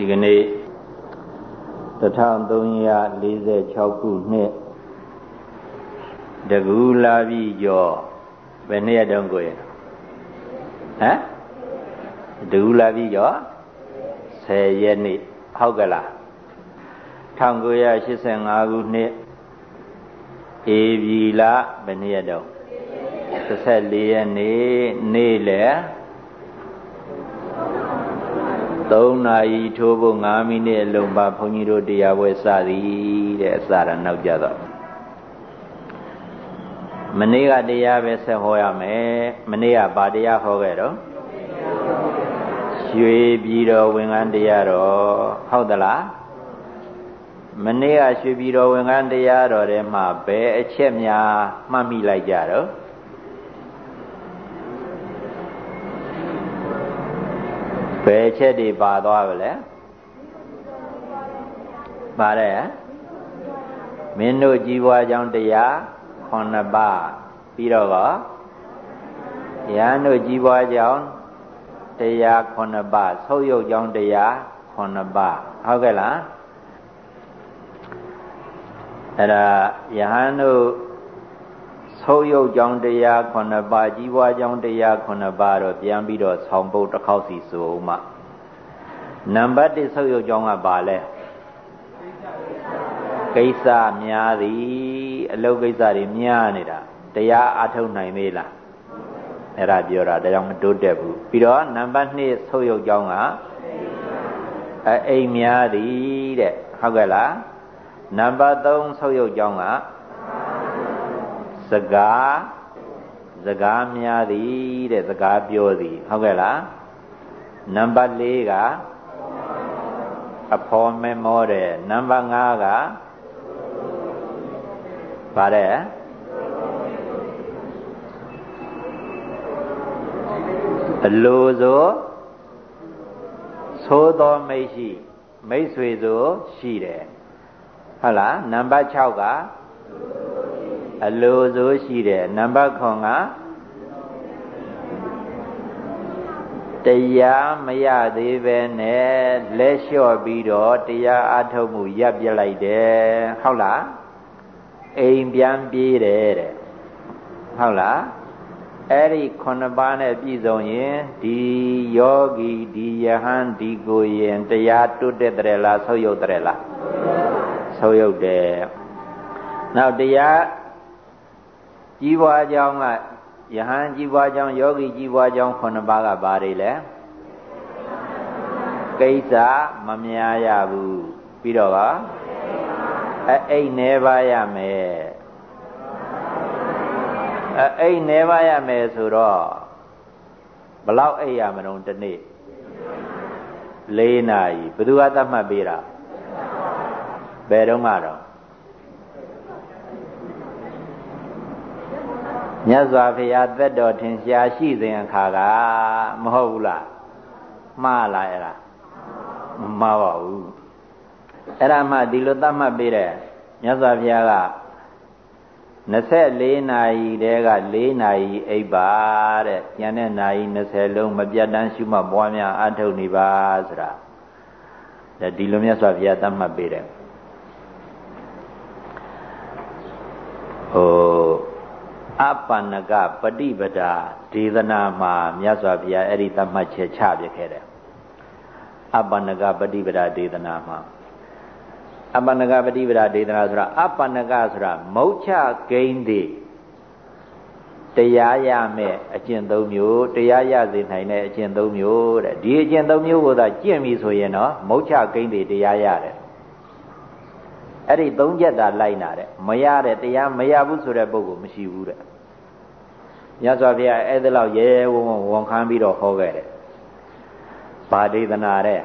ဒီကနေ့1346ခုနှစ်တကူလာပြီကျော်ဘယ်နှစ်ရက်တုန်းကိုရဟမ်တကူလာပြီကျော်10ရက်နေ့ဟုတ်ကလား1985ခုနှစ်ဧပြီလဘယ်နှစ်ရက်တုန်း14ရက်နေ့နေ့လယ် 3နာရီထိုးဖို့9မိနစ်အလုံးပါဘုန်းကြီးတို့တရားပွဲစသည်တဲ့အစရနောက်ကြတော့မနေ့ကတရားပဲဆက်ဟောရမယ်မနေ့ကဗာတရားဟောခဲ့တော့ရွှေပြည်တော်ဝင်ကန်းတရားတော်ဟုတ်သလားမနေ့ကရွှေပြည်တော်ဝင်ကန်းတရားတော်ထဲမှာဘယ်အချက်များမှတ်မိလိုက်ကြတော့ဘယ် ချက်တွေပါသွားပါလဲပါတယ်မင်းတို့ကြီးပွားကြောင်းတရား9ပါးပြီးတော့ကရဟန်းတို့ကြီးပွားကြောင်းတရား9ပါးဆုပ်ယုတ်ကြောင်းတရား9ပါးဟုတ်ကဲ့လားအဲ့ဒါယဟန်တို့ဆုံးယုတ်ကြောင်းတရား9ပါးကြီးပွားကြောင်းတရား9ပါးတော့ပြန်ပြီးတော့ဆောင်းပုတ်တစ်ခေါက်စီဆိုဦးမှ နံပါတ်1ဆုံးယုတ်ကြောင်းကပါလဲကိစ္စများသည်အလုပ်ကိစ္စတွေများနေတာတရားအထုတ်နိုင်သေးလားအဲ့ဒါပြောတာဒါကြောင့်မတိုးတက်ဘူးပြီးတော့နံပါတ်2ဆုံးယုတ်ကြောင်းကအိမ်များသည်တဲ့ဟုတ်ကဲ့လားနံပါတ်3ဆုပ်ယုတ်ကြောင်းကစကားစကားများသည်တဲ့စကားပြောသည်ဟုတ်ကဲ့လားနံပါတ်4က အဖော်မဲမောတယ်နံပါတ်5ကဗါတဲ့အလိုဆိုသိုးသောမိတ်ရှိမိတ်ဆွေဆိုရှိတယ်ဟုတ်လားနံပါတ်6ကအလိုဆိုရှိတယ်နံပါတ်9က တရားမရသေးပဲနဲ့လက်လျှော့ပြီးတော့တရားအထုတ်မှုရပ်ပြလိုက်တယ်ဟုတ်လားအိမ်ပြန်ပြေးတယ်တဲ့ဟုတ်လားအဲ့ဒီ9ပါးနဲ့ပြည့်စုံရင်ဒီယောဂီဒီယဟန်ဒီကိုရင်တရားတွတ်တဲ့လားဆုပ်ယုတ်တဲ့လားဆုပ်ယုတ်တယ်နောက်တရားကြီးပွားကြောင်းက ယဟန်ကြီးပွားကြောင်းယောဂီကြီးပွားကြောင်း9ပါးကဘာတွေလဲကိစ္စမများရဘူးပြီးတော့ကအိတ်နေပါရမယ်အိတ်နေပါရမယ်ဆိုတော့ဘလောက်အိတ်ရမလို့တနေ့၄နာရီဘယ်သူကသတ်မှတ်ပေးတာဘယ်တော့မှတော့ မြတ်စွာဘုရားသက်တော်ထင်ရှားရှိစဉ်အခါကမဟုတ်ဘူးလားမှားလားအဲ့ဒါမမှားပါဘူးအဲ့ဒါမှဒီလိုသတ်မှတ်ပေးတဲ့မြတ်စွာဘုရားက24နာရီတည်းက4နာရီအိပ်ပါတဲ့ကျန်တဲ့နာရီ20လုံးမပြတ်တမ်းရှုမှတ်ပွားများအထုတ်နေပါဆိုတာဒီလိုမြတ်စွာဘုရားသတ်မှတ်ပေးတယ်ဟို အပန္နကပฏิပဒါဒေသနာမှာမြတ်စွာဘုရားအဲ့ဒီသတ်မှတ်ချက်ချပြခဲ့တယ်အပန္နကပฏิပဒါဒေသနာမှာအပန္နကပฏิပဒါဒေသနာဆိုတာအပန္နကဆိုတာမௌချဂိမ့်တိတရားရမယ်အကျင့်သုံးမျိုးတရားရစေနိုင်တဲ့အကျင့်သုံးမျိုးတဲ့ဒီအကျင့်သုံးမျိုးကိုသာကျင့်ပြီဆိုရင်တော့မௌချဂိမ့်တိတရားရတယ် အဲ့ဒီသုံးချက်သာလိုက်နာတဲ့မရတဲ့တရားမရဘူးဆိုတဲ့ပုဂ္ဂိုလ်မရှိဘူးတဲ့မြတ်စွာဘုရားအဲ့ဒါလောက်ရဲရဲဝံ့ဝံ့ဝန်ခံပြီးတော့ဟောခဲ့တယ်ဘာဒေသနာတဲ့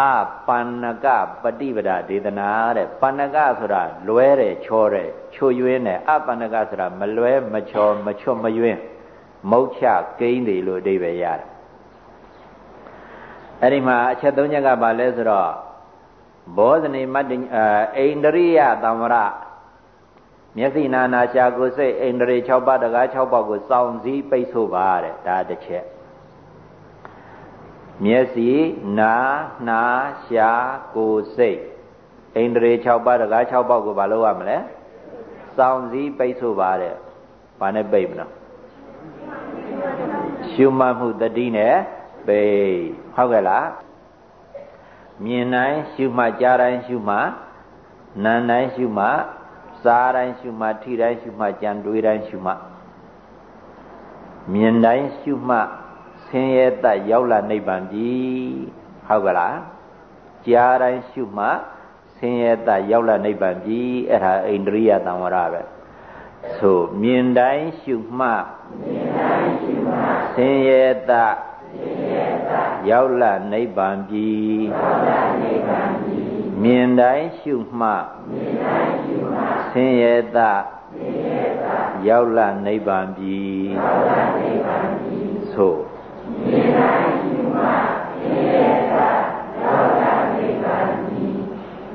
အပန္နကပฏิပဒါဒေသနာတဲ့ပန္နကဆိုတာလွဲတယ်ချောတယ်ချွယွင်းတယ်အပန္နကဆိုတာမလွဲမချောမချွတ်မယွင်းမုတ်ချကိန်းတယ်လို့အဓိပ္ပာယ်ရတယ်အဲ့ဒီမှာအချက်သုံးချက်ကဘာလဲဆိုတော့ ဘောဇနေမတ္တအိန္ဒရိယသံဝရမျက်စိနာနာရှာကိုယ်စိတ်အိန္ဒြေ6ပါးတကား6ပါးကိုစောင့်စည်းပိတ်ဆို့ပါတဲ့ဒါတစ်ချက်မျက်စိနာနှာရှာကိုယ်စိတ်ဣန္ဒြေ6ပါးတကား6ပါးကိုမလုပ်ရမလဲစောင့်စည်းပိတ်ဆို့ပါတဲ့ဘာနဲ့ပိတ်မလို့ရှုမှတ်မှုတတိနဲ့ပိတ်ဟုတ်ကဲ့လား မြင်တိုင်းရှုမှတ်ကြားတိုင်းရှုမှတ်နားတိုင်းရှုမှတ်စားတိုင်းရှုမှတ်ထိတိုင်းရှုမှတ်ကြံတွေးတိုင်းရှုမှတ်မြင်တိုင်းရှုမှတ်ဆင်းရဲတတ်ရောက်လာနိဗ္ဗာန်ပြီဟုတ်ကလားကြားတိုင်းရှုမှတ်ဆင်းရဲတတ်ရောက်လာနိဗ္ဗာန်ပြီအဲ့ဒါအိန္ဒြိယသံဝရပဲဆိုမြင်တိုင်းရှုမှတ်မြင်တိုင်းရှုမှတ်ဆင်းရဲတတ် ရောက်လာနိဗ္ဗာန်ပြီရောက်လာနိဗ္ဗာန်ပြီမြင်တိုင်းရှုမှတ်မြင်တိုင်းရှုမှတ်ဆင်းရဲတတ်ဆင်းရဲတတ်ရောက်လာနိဗ္ဗာန်ပြီရောက်လာနိဗ္ဗာန်ပြီဆိုမြင်တိုင်းရှုမှတ်ဆင်းရဲတတ်ရောက်လာနိဗ္ဗာန်ပြီ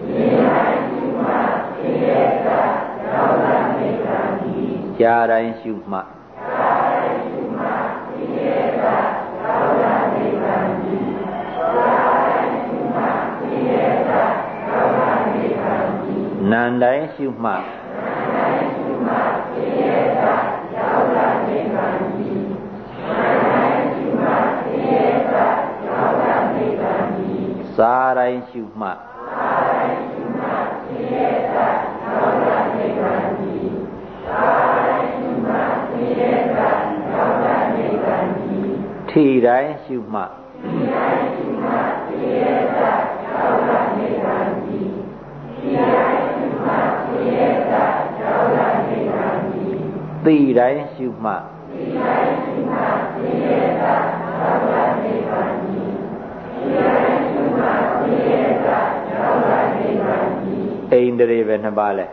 မြင်တိုင်းရှုမှတ်ဆင်းရဲတတ်ရောက်လာနိဗ္ဗာန်ပြီကြားတိုင်းရှုမှတ်ကြားတိုင်းရှုမှတ်ဆင်းရဲတတ်ရောက်လာနိဗ္ဗာန်ပြီကြားတိုင်းရှုမှတ်ဆင်းရဲတတ်ရောက်လာနိဗ္ဗာန်ပြီနံတိုင်းရှုမှတ်စားတိုင်းရှုမှတ်စားတိုင်းရှုမှတ်ဆင်းရဲတတ်ရောက်လာနိဗ္ဗာန်ကြီးစားတိုင်းရှုမှတ်ဆင်းရဲ တတ်ရောက်လာနိဗ္ဗာန်ကြီးထီတိုင်းရှုမှတ်ထီတိုင်းရှုမှတ်ဆင်းရဲတတ်ရောက်လာနိဗ္ဗာန်ကြီးထီတိုင်းရှုမှတ်ဆင်းရဲတတ်ရောက်လာနိဗ္ဗာန်ကြီး သီတိုင်းရှုမှတ်သီတိုင်းရှုမှတ်ဆင်းရဲတတ်ရောက်လာနိဗ္ဗာန်ကြီးထီတိုင်းအိန္ဒြေပဲနှစ်ပါးလဲ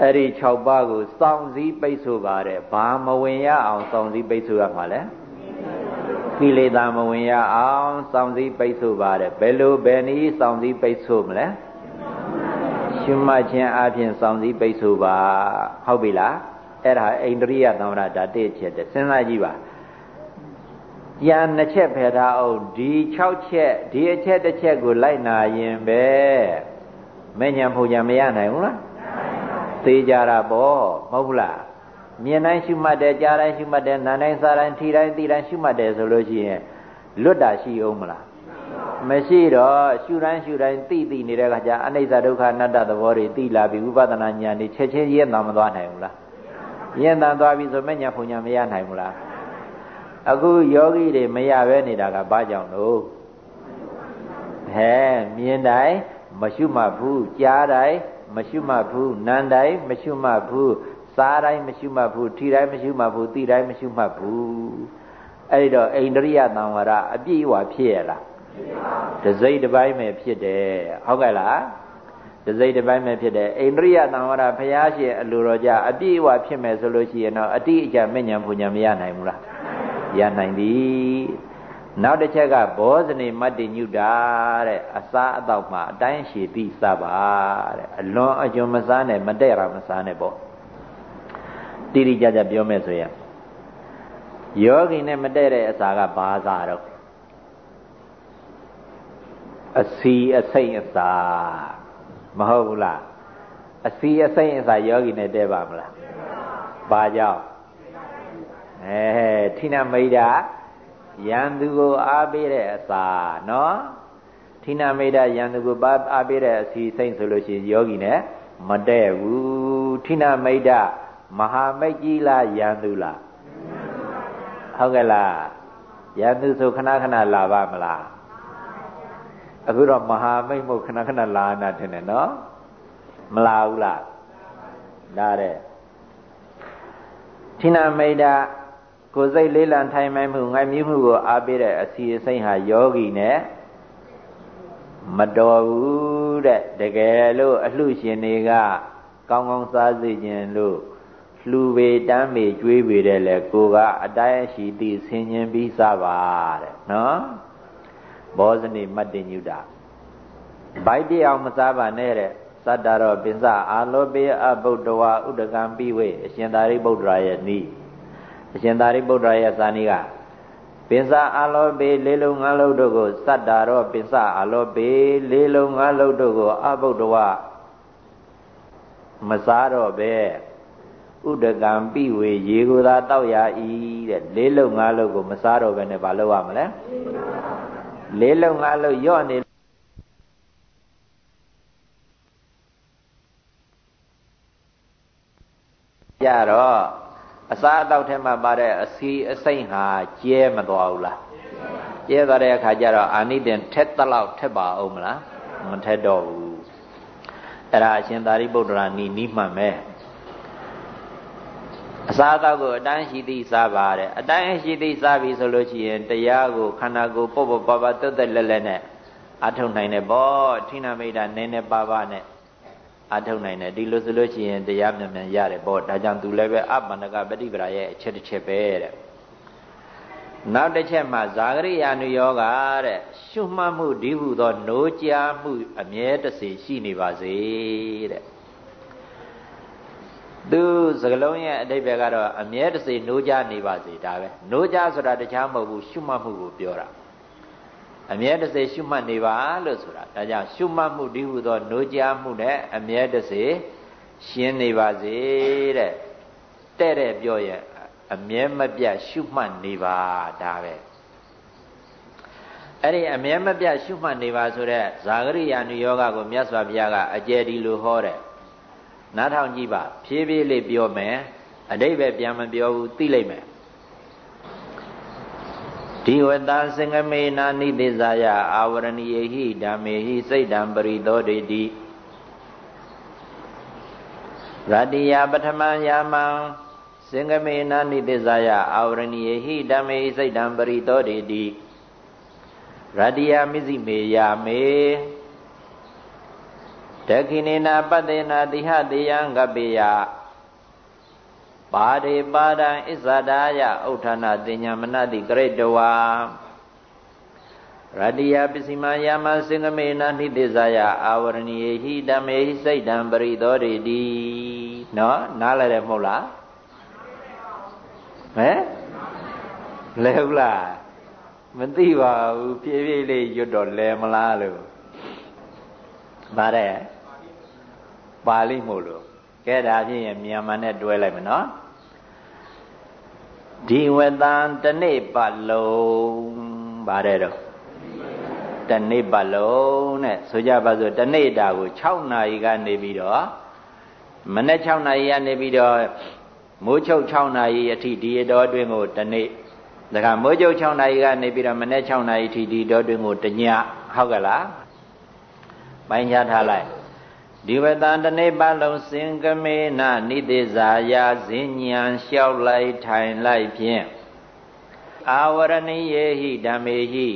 အဲ့ဒီ6ပါးကိုစောင့်စည်းပိတ်ဆို့ပါတယ်ဘာမဝင်ရအောင်စောင့်စည်းပိတ်ဆို့ရမှာလဲကိလေသာမဝင်ရအောင်စောင့်စည်းပိတ်ဆို့ပါတယ်ဘယ်လိုဘယ်နည်းစောင့်စည်းပိတ်ဆို့မလဲ ရှုမှတ်ခြင်းအပြင်စောင့်စည်းပိတ်ဆို့ပါဟုတ်ပြီလားအဲ့ဒါအိန္ဒြိယသံဝရဓာတ်တစ်ချက်တည်းစဉ်းစားကြည့်ပါကြံနှစ်ချက်ဖယ်ထားအောင်ဒီ6ချက်ဒီအချက်တစ်ချက်ကိုလိုက်နာရင်ပဲမဲ့ညာဖူညာမရနိုင်ဘူးလားသေးကြတာပေါ့မဟုတ်ဘူးလားမြင်တိုင်းရှုမှတ်တယ်ကြားတိုင်းရှုမှတ်တယ်နားတိုင်းစားတိုင်းထိတိုင်းသိတိုင်းရှုမှတ်တယ်ဆိုလို့ရှိရင်လွတ်တာရှိအောင်မလား မရှိတော့ရှုတိုင်းရှုတိုင်းသိသိနေတဲ့အခါကျအနိစ္စဒုက္ခအနတ္တသဘောတွေသိလာပြီဝိပဿနာဉာဏ်นี่ချက်ချင်းရင့်တာမသွားနိုင်ဘူးလားရင့်တာသွားပြီဆိုမဲ့ညာဖုန်ညာမရနိုင်ဘူးလားအခုယောဂီတွေမရပဲနေတာကဘာကြောင့်လို့ဟဲမြင်တိုင်းမရှုမှတ်ဘူးကြားတိုင်းမရှုမှတ်ဘူးနားတိုင်းမရှုမှတ်ဘူးစားတိုင်းမရှုမှတ်ဘူးထိတိုင်းမရှုမှတ်ဘူးသိတိုင်းမရှုမှတ်ဘူးအဲ့တော့အိန္ဒြိယသံဝရအပြည့်အဝဖြစ်ရလား တစိမ့်တစ်ပိုင်းပဲဖြစ်တယ်ဟုတ်ကဲ့လားတစိမ့်တစ်ပိုင်းပဲဖြစ်တယ်အိန္ဒြိယသံဝရဘုရားရှင်အလိုတော်ကြအပြည့်အဝဖြစ်မယ်ဆိုလို့ရှိရင်တော့အတိအကျမဉ္ဇဉ်ဘုံညာမရနိုင်ဘူးလားရနိုင်သည်နောက်တစ်ချက်ကဘောဇနေမတ္တိညုတာတဲ့အစားအသောက်မှာအတိုင်းရှည်သည့်စပါတဲ့အလွန်အကျွံမစားနဲ့မတဲ့ရမစားနဲ့ပေါ့တိတိကျကျပြောမယ်ဆိုရင်ယောဂီနဲ့မတဲ့တဲ့အစာကဘာစားတော့ အစီအစိမ့်အစာမဟုတ်ဘူးလားအစီအစိမ့်အစာယောဂီနဲ့တဲ့ပါမလားဘာကြောင့်အဲထိနမိတ်တာယံသူကိုအားပေးတဲ့အစာနော်ထိနမိတ်တာယံသူကိုအားပေးတဲ့အစီစိမ့်ဆိုလို့ရှိရင်ယောဂီနဲ့မတည့်ဘူးထိနမိတ်တာမဟာမိတ်ကြီးလားယံသူလားဟုတ်ကဲ့လားယံသူဆိုခဏခဏလာပါမလား အခုတော့မဟာမိတ်မို့ခဏခဏလာနာတယ်နော်မလာဘူးလားလာတဲ့ထိနမိတ်တာကိုယ်စိတ်လေးလံထိုင်မှမှုငိုက်မြူးမှုကိုအားပေးတဲ့အစီအစိမ့်ဟာယောဂီနဲ့မတော်ဘူးတဲ့တကယ်လို့အလှရှင်တွေကကောင်းကောင်းစားစေခြင်းလို့လှူပေတမ်းပေကျွေးပေတဲ့လေကိုကအတိုင်းရှိသည့်ဆင်ញင်ပြီးစားပါတဲ့နော် ဘောဇနိမတ္တညုတာဘိုက်တိအောင်မစားပါနဲ့တဲ့သတ္တရောပင်စအာလောပေအဗုဒ္ဓဝါဥဒကံပိဝေအရှင်သာရိပုတ္တရာရဲ့ဤအရှင်သာရိပုတ္တရာရဲ့ဇာနီကပင်စအလောပေလေးလုံးငါးလုံးတို့ကိုစတ္တာရောပင်စအလောပေလေးလုံးငါးလုံးတို့ကိုအဘုဒ္ဓဝမစားတော့ပဲဥဒကံပိဝေရေကိုသာတောက်ရဤတဲ့လေးလုံးငါးလုံးကိုမစားတော့ပဲနဲ့ဘာလုပ်ရမလဲ လေးလုံးငါးလုံးယော့နေကြတော့အစားအသောက်ထဲမှာပါတဲ့အစီအစိမ့်ဟာကျဲမသွားဘူးလားကျဲသွားတဲ့အခါကျတော့အာနိသင်ထက်တလောက်ထက်ပါအောင်မလားမထက်တော့ဘူးအဲ့ဒါအရှင်သာရိပုတ္တရာနီနီးမှန်ပဲ အစားအသောက်ကိုအတိုင်းရှိသည်စားပါတဲ့အတိုင်းရှိသည်စားပြီဆိုလို့ရှိရင်တရားကိုခန္ဓာကိုယ်ပုတ်ပုတ်ပါပါတွတ်တွတ်လက်လက်နဲ့အထုတ်နိုင်တယ်ဗောထိနာမိတ်တာနည်းနည်းပါပါနဲ့အထုတ်နိုင်တယ်ဒီလိုဆိုလို့ရှိရင်တရားမြန်မြန်ရတယ်ဗောဒါကြောင့်သူလည်းပဲအပန္နကပฏิပဒါရဲ့အချက်တစ်ချက်ပဲတဲ့နောက်တစ်ချက်မှာဇာဂရိယာနုယောဂတဲ့ရှုမှတ်မှုဒီဟုသော노ကြားမှုအမြဲတစေရှိနေပါစေတဲ့ သူစကလုံးရဲ့အတိတ်ပဲကတော့အမြဲတစေနိုးကြနေပါစေဒါပဲနိုးကြဆိုတာတခြားမဟုတ်ဘူးရှုမှတ်မှုကိုပြောတာအမြဲတစေရှုမှတ်နေပါလို့ဆိုတာဒါကြောင့်ရှုမှတ်မှုတည်းဟူသောနိုးကြမှုနဲ့အမြဲတစေရှင်းနေပါစေတဲ့တဲ့တဲ့ပြောရင်အမြဲမပြတ်ရှုမှတ်နေပါဒါပဲအဲ့ဒီအမြဲမပြတ်ရှုမှတ်နေပါဆိုတဲ့ဇာဂရိယာနုယောဂကိုမြတ်စွာဘုရားကအကျယ်ဒီလိုဟောတယ် နားထောင်ကြည့်ပါဖြည်းဖြည်းလေးပြောမယ်အတိတ်ပဲပြန်မပြောဘူးသိလိုက်မယ်ဒီဝတ္တစင်္ဂမေနာနိတိဇာယအာဝရဏိယဟိဓမ္မေဟိစိတ်တံပရိသောတေတိရတ္တိယပထမယာမံစင်္ဂမေနာနိတိဇာယအာဝရဏိယဟိဓမ္မေဟိစိတ်တံပရိသောတေတိရတ္တိယမိစိမေယာမေ ဒခိနေနာပတ္တေနာတိဟတေယံကပိယပါရိပါဒံဣဇဒာယဥဋ္ဌာဏတင်ညာမနတိကရိတဝါရတ္တိယပစ္စည်းမယာမစင်္ဂမေနနိတိဇာယအာဝရဏီဟိဓမ္မေဟိစိတ်တံပရိသောတိတိနော်နားလည်တယ်မဟုတ်လားဟမ်လဲဟုတ်လားမသိပါဘူးဖြည်းဖြည်းလေးရွတ်တော့လဲမလားလို့ဗါတဲ့ ပါဠိမို့လို့ကဲဒါဖြင့်မြန်မာနဲ့တွဲလိုက်မယ်နော်ဒီဝတန်တနေ့ပတ်လုံးဗါတဲ့တော့တနေ့ပတ်လုံးနဲ့ဆိုကြပါစို့တနေ့တာကို6နာရီကနေပြီးတော့မနေ့6နာရီကနေပြီးတော့မိုးချုပ်6နာရီအထိဒီတော်အတွင်းကိုတနေ့ဒါကမိုးချုပ်6နာရီကနေပြီးတော့မနေ့6နာရီအထိဒီတော်အတွင်းကိုတညဟုတ်ကလားပိုင်းခြားထားလိုက် ဒီဝတန်တနေ့ပတ်လုံးစင်ကမေနနိတိဇာယာဇင်ညံလျှောက်လိုက်ထိုင်လိုက်ဖြင့်အာဝရဏိယေဟိဓမ္မေဟိ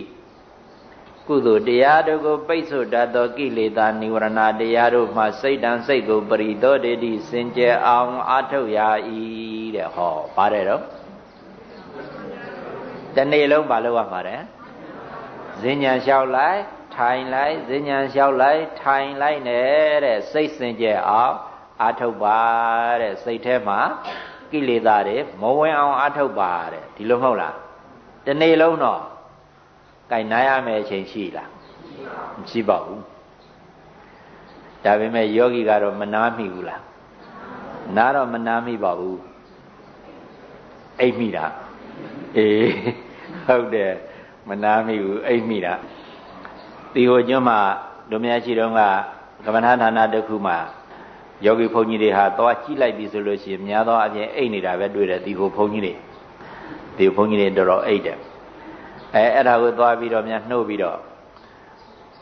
ကုသိုလ်တရားတို့ကိုပိတ်ဆို့တတ်သောကိလေသာនិဝရဏတရားတို့မှစိတ်တံစိတ်ကိုပရိသောတေတိစင်ကြယ်အောင်အာထုတ်ရာ၏တဲ့ဟောပါတယ်တော့တနေ့လုံးမလုပ်ရမှာတဲ့ဇင်ညာလျှောက်လိုက် ထိုင်လိုက်ဇဉ္ဉံလျှောက်လိုက်ထိုင်လိုက်နေတဲ့စိတ်စင်ကြယ်အောင်အာထုတ်ပါတဲ့စိတ်ထဲမှာကိလေသာတွေမဝင်အောင်အာထုတ်ပါတဲ့ဒီလိုမဟုတ်လားတနေ့လုံးတော့ကြိုင်နားရမယ်အချိန်ရှိလားမရှိပါဘူးဒါပေမဲ့ယောဂီကတော့မနာမိဘူးလားနားတော့မနာမိပါဘူးအိပ်မိတာအေးဟုတ်တယ်မနာမိဘူးအိပ်မိတာ ဒီဟိုကျွန်းမှာတို့များရှိတော့ကကမ္မထာဌာနတစ်ခုမှာယောဂီဘုန်းကြီးတွေဟာသွားကြည့်လိုက်ပြီဆိုလို့ရှိရင်များသောအပြင်အိတ်နေတာပဲတွေ့တယ်ဒီဟိုဘုန်းကြီးတွေဒီဘုန်းကြီးတွေတော်တော်အိတ်တယ်အဲအဲ့ဒါကိုသွားပြီးတော့များနှုတ်ပြီးတော့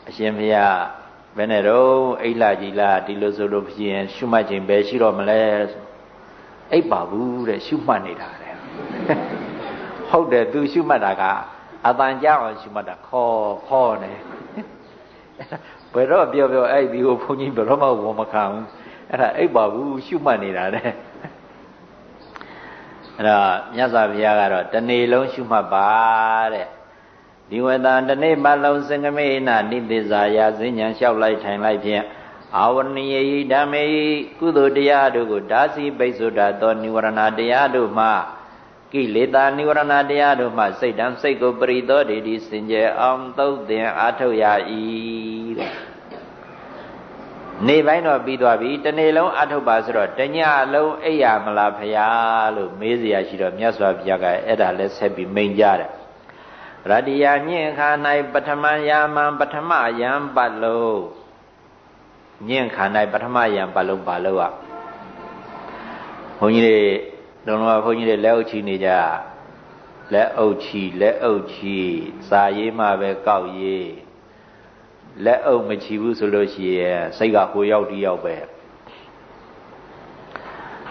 အရှင်ဘုရားဘယ်နဲ့တော့အိတ်လာကြီးလားဒီလိုဆိုလို့ဖြစ်ရင်ရှုမှတ်ခြင်းပဲရှိတော့မလဲအိတ်ပါဘူးတဲ့ရှုမှတ်နေတာတဲ့ဟုတ်တယ်သူရှုမှတ်တာက အတန်ကြောက်အောင်ရှုမှတ်တာခေါ်ခေါ်နေဘယ်တော့ပြောပြောအဲ့ဒီကိုဘုန်းကြီးဘယ်တော့မှဝန်မခံဘူးအဲ့ဒါအိပ်ပါဘူးရှုမှတ်နေတာတဲ့အဲ့ဒါမြတ်စွာဘုရားကတော့တနေ့လုံးရှုမှတ်ပါတဲ့ဒီဝတန်တနေ့ပတ်လုံးစင်ကမေနနိတိဇာယာစဉ္ညာလျှောက်လိုက်ထိုင်လိုက်ဖြင့်အာဝရဏိယေဓမ္မေကုသိုလ်တရားတို့ကိုဓာစီပိတ်ဆိုတတ်သောនិဝရဏတရားတို့မှ ကိလေသာនិဝရဏတရားတို့မှစိတ်တံစိတ်ကိုပရိသောဒေဒီစင်ကြယ်အောင်သုတ်သင်အားထုတ်ရ၏တဲ့နေပိုင်းတော့ပြီးသွားပြီတနေ့လုံးအထုတ်ပါဆိုတော့တညလုံးအိပ်ရမလားဖရာလို့မေးเสียရှိတော့မြတ်စွာဘုရားကအဲ့ဒါလဲဆက်ပြီးမိန်ကြတယ်ရတ္တိယညင့်ခါ၌ပထမယာမံပထမယံပတ်လုံးညင့်ခါ၌ပထမယံပတ်လုံးပါလို့อ่ะဘုန်းကြီးတွေ လုံးလုံးဘုန်းကြီးတွေလက်အုပ်ချီနေကြလက်အုပ်ချီလက်အုပ်ချီစာရေးမှပဲကောက်ရေးလက်အုပ်မချီဘူးဆိုလို့ရှိရင်စိတ်ကကိုရောက်တီးရောက်ပဲ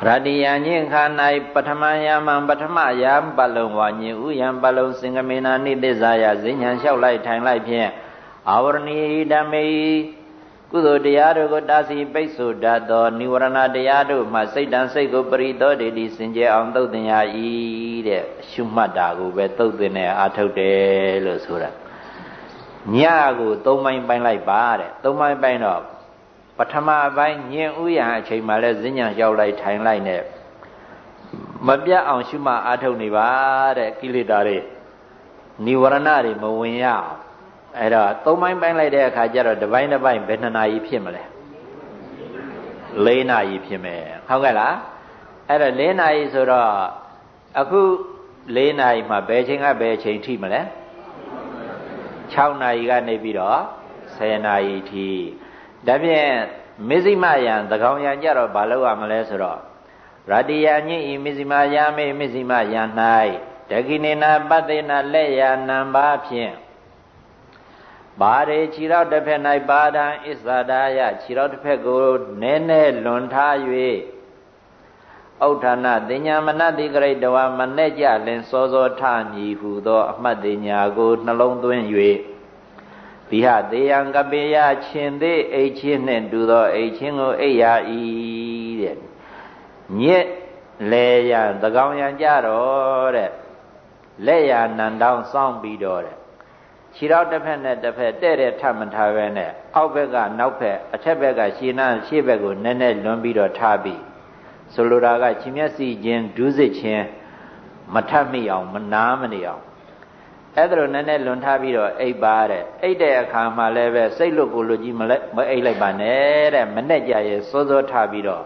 ရတ္တိယညင်ခါ၌ပထမယမံပထမယံပလုံဝါညင်ဥယံပလုံစင်ကမေနာနိသစ္စာယဇဉ္ဉံလျှောက်လိုက်ထိုင်လိုက်ဖြင့်အာဝရဏီဓမ္မေ ကုသိုလ်တရားတို့ကိုတာစီပိတ်ဆို့တတ်သောនិဝရဏတရားတို့မှစိတ်တန်စိတ်ကိုပရိသောဒေတိစင်ကြယ်အောင်သုတ်သင်ရ၏တဲ့ရှုမှတ်တာကိုပဲသုတ်သင်နဲ့အာထုတ်တယ်လို့ဆိုတာညကိုသုံးပိုင်းပိုင်းလိုက်ပါတဲ့သုံးပိုင်းပိုင်းတော့ပထမပိုင်းညင်ဥယံအချိန်မှလည်းဇဉ္ညာရောက်လိုက်ထိုင်လိုက်နဲ့မပြတ်အောင်ရှုမှတ်အာထုတ်နေပါတဲ့ကိလေသာတွေនិဝရဏတွေမဝင်ရအောင် အဲ့တော့သုံးပိုင်းပိုင်းလိုက်တဲ့အခါကျတော့တစ်ပိုင်းတစ်ပိုင်းဘယ်နှနာရီဖြစ်မလဲ၄နာရီဖြစ်မယ်ဟုတ်ကဲ့လားအဲ့တော့၄နာရီဆိုတော့အခု၄နာရီမှာဘယ်ချိန်ကဘယ်ချိန်ထိမလဲ6နာရီကနေပြီးတော့10နာရီထိဒါဖြင့်မဇ္ဈိမယံသကောင်ယံကြတော့ဘာလို့ရမလဲဆိုတော့ရတ္တိယညိဤမဇ္ဈိမယံမေမဇ္ဈိမယံ၌ဒဂိနေနာပတ္တေနာလက်ယနံပါဖြင့် ဘာရေခြေတော်တစ်ဖက်၌ပါဒံဣစ္ဆဒါယခြေတော်တစ်ဖက်ကိုနည်းနည်းလွန်ထား၍ဥဋ္ဌာဏတင်ညာမနတိကရိတဝမနဲ့ကြလင်စောစောထမြည်ဟုသောအမှတ်တင်ညာကိုနှလုံးသွင်း၍တိဟသေယံကပေယရှင်သေးအိတ်ချင်းနှင့်တူသောအိတ်ချင်းကိုအိပ်ရ၏တဲ့ညစ်လေရန်သကောင်ရန်ကြတော့တဲ့လက်ရနန္တောင်းစောင်းပြီးတော့တဲ့ ခြေထောက်တစ်ဖက်နဲ့တစ်ဖက်တဲ့တဲ့ထမထားပဲနဲ့အောက်ဘက်ကနောက်ဘက်အထက်ဘက်ကရှည်နာရှေ့ဘက်ကိုနည်းနည်းလွန်ပြီးတော့ထားပြီးဆိုလိုတာကခြေမျက်စိချင်းဒူးစစ်ချင်းမထပ်မိအောင်မနာမနေအောင်အဲ့ဒါလိုနည်းနည်းလွန်ထားပြီးတော့အိပ်ပါတဲ့အိပ်တဲ့အခါမှာလည်းပဲစိတ်လွတ်ကိုလွတ်ကြီးမလဲမအိပ်လိုက်ပါနဲ့တဲ့မနဲ့ကြရဲ့စောစောထားပြီးတော့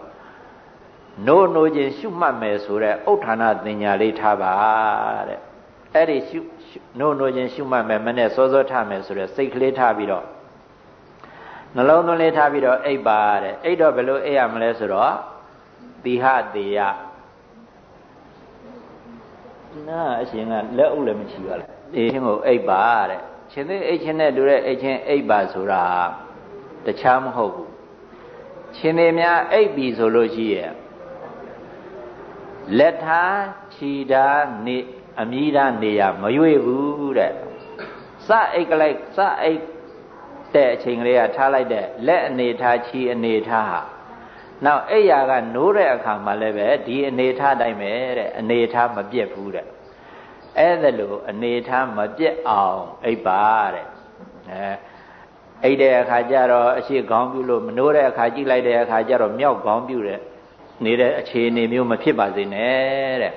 နိုးနိုးချင်းရှုမှတ်မယ်ဆိုတဲ့ဥဋ္ဌာဏသင်ညာလေးထားပါတဲ့အဲ့ဒီရှု နိုးနိုးချင်းရှုမှတ်မယ်မနဲ့စောစောထားမယ်ဆိုတဲ့စိတ်ကလေးထားပြီးတော့နှလုံးသွင်းလေးထားပြီးတော့အိပ်ပါတဲ့အိပ်တော့ဘယ်လိုအိပ်ရမလဲဆိုတော့တိဟတေယနာအရှင်ကလက်အုပ်လည်းမချီပါလားအေးချင်းကိုအိပ်ပါတဲ့ရှင်သေးအိပ်ချင်းနဲ့တူတဲ့အိပ်ချင်းအိပ်ပါဆိုတာတခြားမဟုတ်ဘူးရှင်သေးများအိပ်ပြီဆိုလို့ရှိရဲ့လက်ထားခြီတာနေ အမြည်တာနေရမရွေ့ဘူးတဲ့စအိတ်ကလိုက်စအိတ်တဲ့အချိန်ကလေးကထားလိုက်တဲ့လက်အနေထားခြီအနေထားဟာနောက်အိယာကနိုးတဲ့အခါမှာလည်းပဲဒီအနေထားတိုင်းပဲတဲ့အနေထားမပြတ်ဘူးတဲ့အဲ့ဒါလို့အနေထားမပြတ်အောင်အိပ်ပါတဲ့အဲအိပ်တဲ့အခါကျတော့အရှိခေါင်းပြုလို့မနိုးတဲ့အခါကြည့်လိုက်တဲ့အခါကျတော့မြောက်ခေါင်းပြုတဲ့နေတဲ့အခြေအနေမျိုးမဖြစ်ပါစေနဲ့တဲ့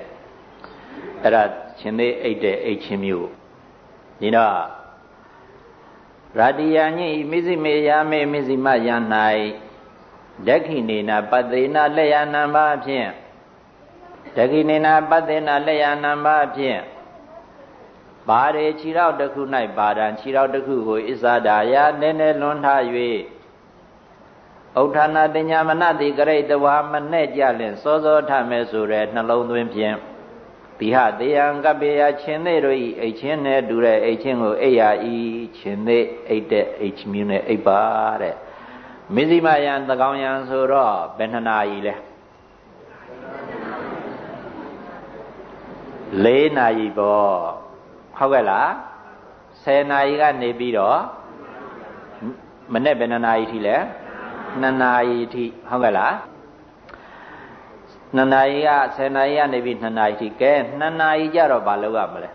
အဲ့ဒါ ရှင်သေးအိတ်တဲ့အိတ်ချင်းမျိုးဒီတော့ရတ္တိယညိမိစိမေယာမေမိစိမယ၌ဒက္ခိနေနာပတေနာလက်ယနံပါဖြင့်ဒက္ခိနေနာပတေနာလက်ယနံပါဖြင့်ဘာရေခြေတော့တစ်ခု၌ဘာဒံခြေတော့တစ်ခုကိုဣဇာဒာယနည်းနည်းလွန်ထား၍ဥဋ္ဌာဏတညာမနတိကရိတဝါမနဲ့ကြလင်စောစောထမယ်ဆိုတဲ့နှလုံးသွင်းဖြင့် တိဟတေယံကပေယချင်းသေးတို့ဤအိတ်ချင်းနဲ့တူတဲ့အိတ်ချင်းကိုအိယာဤချင်းသေးအိတ်တဲ့အိတ်ချင်းမျိုးနဲ့အိတ်ပါတဲ့မဇ္ဈိမယံသကောင်ယံဆိုတော့ဘယ်နှနာရီလဲ၄နာရီပေါ့ဟုတ်ကဲ့လား10နာရီကနေပြီးတော့မနေ့ဘယ်နှနာရီထိလဲ2နာရီထိဟုတ်ကဲ့လား 2နာရီက10နာရီကနေပြီး2နာရီထိကဲ2နာရီကြတော့ဘာလုပ်ရမလဲ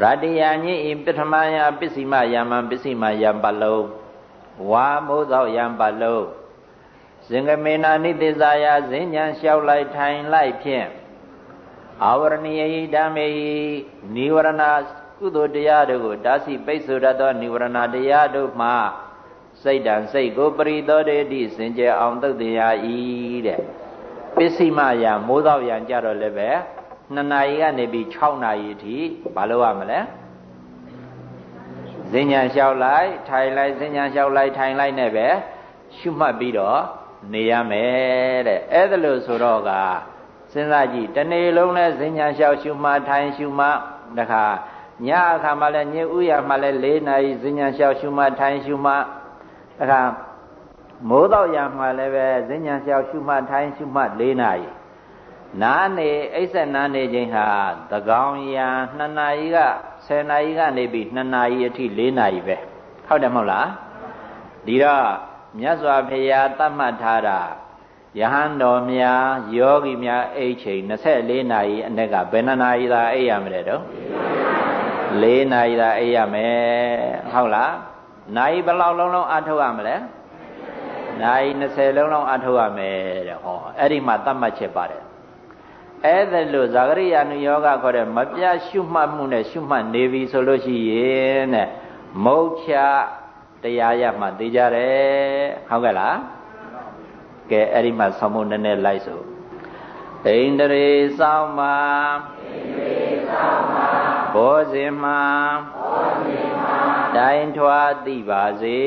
ရတ္တယာညိပထမယပစ္စည်းမယမံပစ္စည်းမယံပလုံးဝါမိုးသောယံပလုံးဇင်္ဂမေနာနိတိဇာယဇင်ညာလျှောက်လိုက်ထိုင်လိုက်ဖြင့်အာဝရဏိယဓမ္မေနိဝရဏကုသိုလ်တရားတို့ကိုတာစီပိတ်ဆိုတတ်သောနိဝရဏတရားတို့မှ စိတ်တံစိတ်ကိုပရိသောတေတိစင်ကြယ်အောင်သုတ်တရားဤတဲ့ပစ္စည်းမယမိုးတော့ရံကြတော့လည်းပဲ2နာရီကနေပြီး6နာရီအထိမလုပ်ရမလဲဇင်ညာလျှောက်လိုက်ထိုင်လိုက်ဇင်ညာလျှောက်လိုက်ထိုင်လိုက်နဲ့ပဲရှုမှတ်ပြီးတော့နေရမယ်တဲ့အဲ့ဒါလို့ဆိုတော့ကစဉ်းစားကြည့်တနေ့လုံးလဲဇင်ညာလျှောက်ရှုမှတ်ထိုင်ရှုမှတ်တခါညအခါမှလည်းညဥ်ဥရမှလည်း၄နာရီဇင်ညာလျှောက်ရှုမှတ်ထိုင်ရှုမှတ် တခါမိုးတော့ရမှလည်းပဲဇင်ညာလျှောက်ရှုမှတ်ထိုင်ရှုမှတ်၄နာရီနားနေအိဆက်နားနေခြင်းဟာသကောင်ရံ2နာရီက10နာရီကနေပြီး2နာရီအထိ4နာရီပဲဟုတ်တယ်မဟုတ်လားဒီတော့မြတ်စွာဘုရားတတ်မှတ်ထားတာယဟန်တော်များယောဂီများအိတ်ချိန်24နာရီအ ਨੇ ကဘယ်နှနာရီသာအိပ်ရမလဲတော့4နာရီသာအိပ်ရမယ်ဟုတ်လား နိုင်ဘယ်လောက်လုံးလုံးအထုတ်ရမလဲနိုင်20လုံးလုံးအထုတ်ရမယ်တဲ့ဟောအဲ့ဒီမှာတတ်မှတ်ချက်ပါတယ်အဲ့ဒါလို့ဇာဂရိယာနုယောဂခေါ်တဲ့မပြရှုမှတ်မှုနဲ့ရှုမှတ်နေပြီဆိုလို့ရှိရင်တဲ့မုတ်ချတရားရမှသိကြတယ်ဟုတ်ကဲ့လားကဲအဲ့ဒီမှာဆောင်းမနည်းနည်းလိုက်စို့ဣန္ဒြေစောင်းမှာဣန္ဒြေစောင်းမှာ ဘောဇင်မှာဘောဇင်မှာတိုင်းထွားသိပါစေ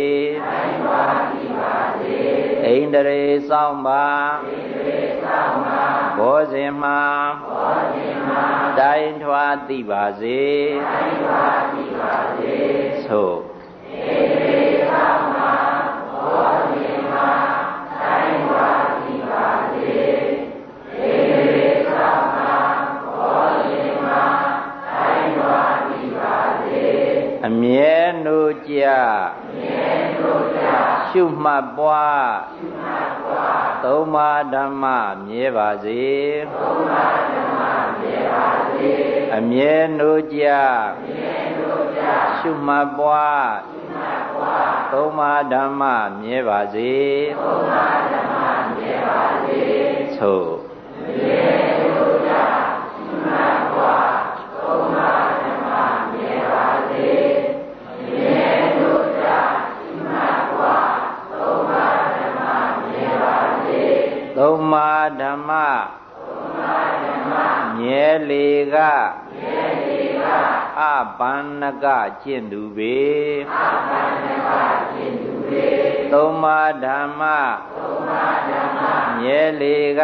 တိုင်းထွားသိပါစေဣန္ဒြေစောင်းပါဣန္ဒြေစောင်းမှာဘောဇင်မှာဘောဇင်မှာတိုင်းထွားသိပါစေတိုင်းထွားသိပါစေသို့ဣန္ဒြေစောင်း ရှုမှတ်ပွားရှုမှတ်ပွားသုံးပါးဓမ္မမြဲပါစေသုံးပါးဓမ္မမြဲပါစေအမြဲနိုးကြအမြဲနိုးကြရှုမှတ်ပွားရှုမှတ်ပွားသုံးပါးဓမ္မမြဲပါစေသုံးပါးဓမ္မမြဲပါစေသို့အမြဲ လေကမြဲလေကအပန္နကကျင့်သူပေအပန္နကကျင့်သူပေသုံးပါးဓမ္မသုံးပါးဓမ္မမြဲလေက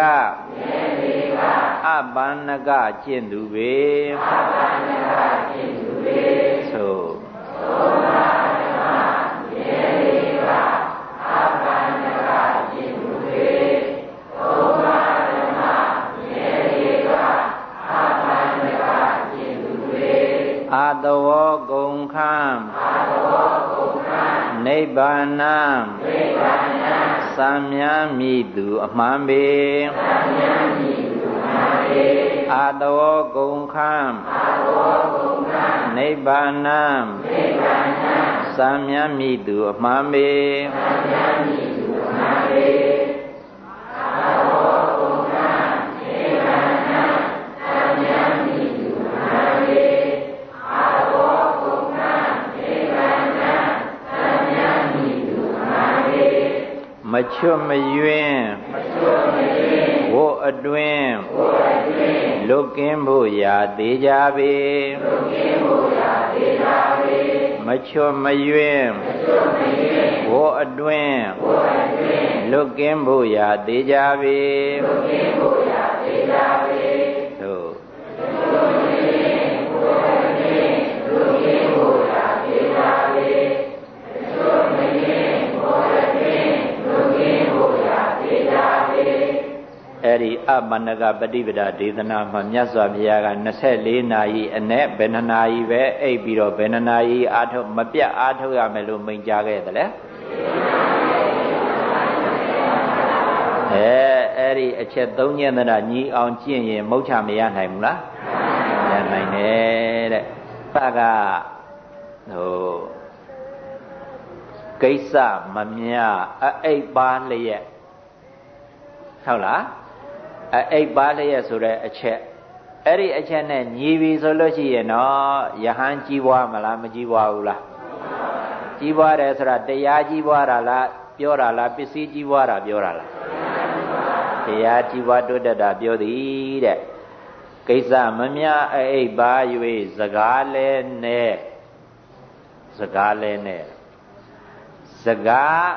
မြဲလေကအပန္နကကျင့်သူပေအပန္နကကျင့်သူပေသို့ အာတဝောဂုံခံအာတဝောဂုံခံနိဗ္ဗာနံနိဗ္ဗာနံသံမြံမိသူအမှန်ပေသံမြံမိသူအမှန်ပေအာတဝောဂုံခံအာတဝောဂုံခံနိဗ္ဗာနံနိဗ္ဗာနံသံမြံမိသူအမှန်ပေသံမြံမိသူအမှန်ပေ ချွတ်မယွင်းမချွတ်မယွင်းဝတ်အတွင်းဝတ်အတွင်းလွတ်ကင်းဖို့ရာသေးကြပေလွတ်ကင်းဖို့ရာသေးကြပေမချွတ်မယွင်းမချွတ်မယွင်းဝတ်အတွင်းဝတ်အတွင်းလွတ်ကင်းဖို့ရာသေးကြပေ အဲ့ဒီအမန္နကပฏิပဒါဒေသနာမှာမြတ်စွာဘုရားက24နာရီအ ਨੇ ဘယ်နှနာရီပဲအိပ်ပြီးတော့ဘယ်နှနာရီအာထုတ်မပြတ်အာထုတ်ရမယ်လို့မိန့်ကြားခဲ့တယ်လေအဲအဲ့ဒီအချက်သုံးညတရညီအောင်ကျင့်ရင်မုတ်ချမရနိုင်ဘူးလားရနိုင်တယ်တဲ့ပတ်ကဟိုကိစ္စမမြအိပ်ပါလျက်ဟုတ်လား အိပ်ပါလျက်ဆိုတဲ့အချက်အဲ့ဒီအချက်နဲ့ညီပြီဆိုလို့ရှိရင်တော့ယဟန်ကြီးပွားမလားမကြီးပွားဘူးလားကြီးပွားတယ်ဆိုတာတရားကြီးပွားတာလားပြောတာလားပစ္စည်းကြီးပွားတာပြောတာလားတရားကြီးပွားတိုးတက်တာပြောသည်တဲ့ကိစ္စမမြအိပ်ပါ၍စကားလဲနဲ့စကားလဲနဲ့စကား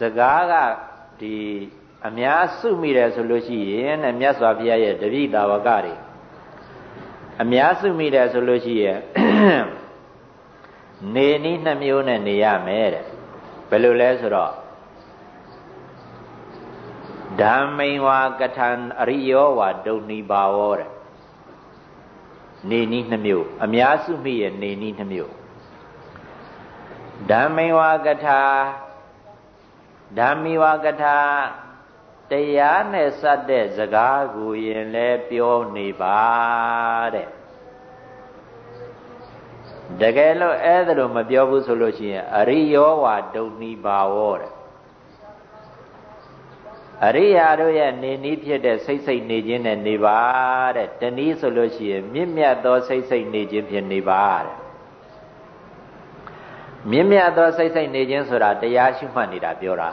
စကားကဒီ အများစုမိတယ်ဆိုလို့ရှိရင်တဲ့မြတ်စွာဘုရားရဲ့တပိတာဝကတွေအများစုမိတယ်ဆိုလို့ရှိရင်နေနည်းနှမျိုးနဲ့နေရမယ်တဲ့ဘယ်လိုလဲဆိုတော့ဓမ္မိန်ဝါကထံအရိယောဝါဒုံနိဘာဝတဲ့နေနည်းနှမျိုးအများစုမိရဲ့နေနည်းနှမျိုးဓမ္မိန်ဝါကထာဓမ္မိဝါကထာ တရားနဲ့စတဲ့စကားကိုရင်လဲပြောနေပါတဲ့တကယ်လို့အဲ့ဒါလိုမပြောဘူးဆိုလို့ရှိရင်အရိယောဝါဒုံနိဘာဝတဲ့အရိယာတို့ရဲ့နေနည်းဖြစ်တဲ့စိတ်စိတ်နေခြင်းနဲ့နေပါတဲ့တနည်းဆိုလို့ရှိရင်မြင့်မြတ်သောစိတ်စိတ်နေခြင်းဖြစ်နေပါတဲ့မြင့်မြတ်သောစိတ်စိတ်နေခြင်းဆိုတာတရားရှိမှတ်နေတာပြောတာ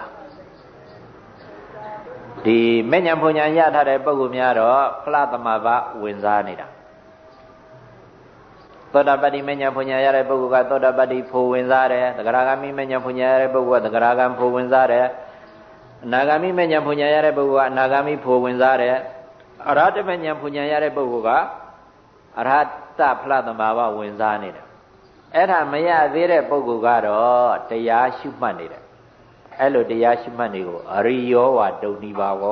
ဒီမဲ့ညာဖုန်ညာရထားတဲ့ပုဂ္ဂိုလ်များတော့ဖလားသမဘာဝင်စားနေတာသောတာပတ္တိမဲ့ညာဖုန်ညာရတဲ့ပုဂ္ဂိုလ်ကသောတာပတ္တိဖို့ဝင်စားတယ်သဂရဂမိမဲ့ညာဖုန်ညာရတဲ့ပုဂ္ဂိုလ်ကသဂရဂံဖို့ဝင်စားတယ်အနာဂမိမဲ့ညာဖုန်ညာရတဲ့ပုဂ္ဂိုလ်ကအနာဂမိဖို့ဝင်စားတယ်အရဟတမဲ့ညာဖုန်ညာရတဲ့ပုဂ္ဂိုလ်ကအရဟတဖလားသမဘာဝင်စားနေတယ်အဲ့ဒါမရသေးတဲ့ပုဂ္ဂိုလ်ကတော့တရားရှုမှတ်နေတယ် အဲ့လိုတရားရှိမှတ်နေကိုအရိယောဝတုံနိပါဝ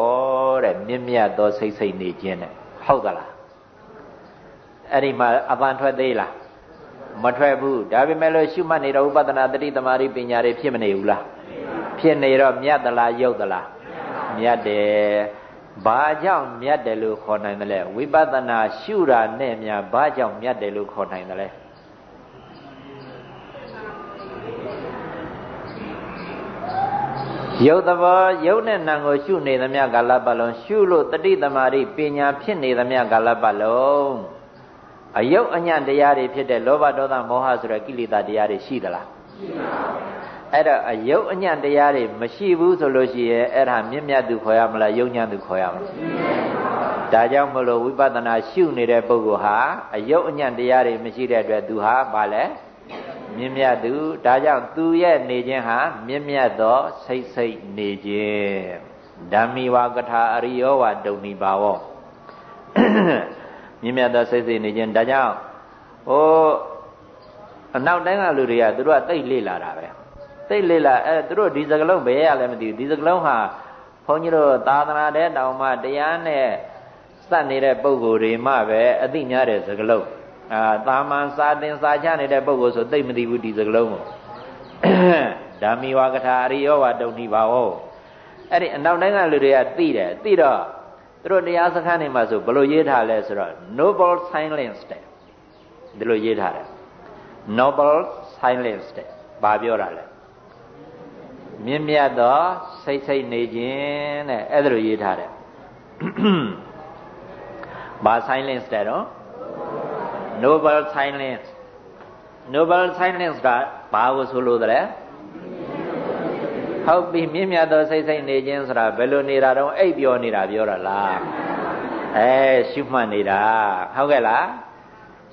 တဲ့မြင့်မြတ်သောစိတ်စိတ်နေခြင်းတဲ့ဟုတ်သလားအဲ့ဒီမှာအပန်ထွက်သေးလားမထွက်ဘူးဒါပေမဲ့လို့ရှုမှတ်နေတော့ဥပဒနာတတိသမารိပညာတွေဖြစ်မနေဘူးလားဖြစ်နေတော့မြတ်သလားယုတ်သလားမြတ်တယ်ဘာကြောင့်မြတ်တယ်လို့ခေါ်နိုင်တယ်လဲဝိပဿနာရှုတာနဲ့များဘာကြောင့်မြတ်တယ်လို့ခေါ်နိုင်တယ်လဲ ရုပ်သဘောရုပ်နဲ့နာမ်ကိုရှုနေသမျှကာလပတ်လုံးရှုလို့တတိသမารိပညာဖြစ်နေသမျှကာလပတ်လုံးအယုတ်အညံ့တရားတွေဖြစ်တဲ့လောဘဒေါသမောဟဆိုတဲ့ကိလေသာတရားတွေရှိသလားရှိပါဘူးအဲ့တော့အယုတ်အညံ့တရားတွေမရှိဘူးဆိုလို့ရှိရင်အဲ့ဒါမြင့်မြတ်သူခေါ်ရမလားယုံညံ့သူခေါ်ရမလားဒါကြောင့်မလို့ဝိပဿနာရှုနေတဲ့ပုဂ္ဂိုလ်ဟာအယုတ်အညံ့တရားတွေမရှိတဲ့အတွက်သူဟာဘာလဲ မြင့်မြတ်သူဒါကြောင့်သူရဲ့နေခြင်းဟာမြင့်မြတ်သောစိတ်စိတ်နေခြင်းဓမ္မီဝါကထာအရိယောဝဒုံနိဘာဝမြင့်မြတ်သောစိတ်စိတ်နေခြင်းဒါကြောင့်ဟိုအနောက်တိုင်းကလူတွေကသူတို့ကသိလေ့လာတာပဲသိလေ့လာအဲသူတို့ဒီစကလုံးဘယ်ရလဲမသိဘူးဒီစကလုံးဟာဘုန်းကြီးတို့သာသနာတဲ့တောင်မှတရားနဲ့စက်နေတဲ့ပုံကိုယ်တွေမှပဲအသိများတဲ့စကလုံး အာတာမန်စာတင်စာချနေတဲ့ပုဂ္ဂိုလ်ဆိုသိမသိဘူးဒီစကလုံးကိုဓမ္မီဝါကထာအရိယောဝတုံတိပါဝအဲ့ဒီအနောက်နိုင်ငံလူတွေကသိတယ်သိတော့သူတို့တရားစခန်းတွေမှာဆိုဘယ်လိုရေးထားလဲဆိုတော့ noble silence တဲ့ဒီလိုရေးထားတယ် noble silence တဲ့ဘာပြောတာလဲမြင့်မြတ်သောစိတ်စိတ်နေခြင်းတဲ့အဲ့ဒါလိုရေးထားတယ်ဘာ silence တဲ့တော့ noble silence noble silence ကဘာကိုဆိုလို့တဲ့ဟုတ်ပြီမြင့်မြတ်သောစိတ်စိတ်နေခြင်းဆိုတာဘယ်လိုနေတာတော့အိပ်ပျော်နေတာပြောတာလားအဲရှုမှတ်နေတာဟုတ်ကဲ့လား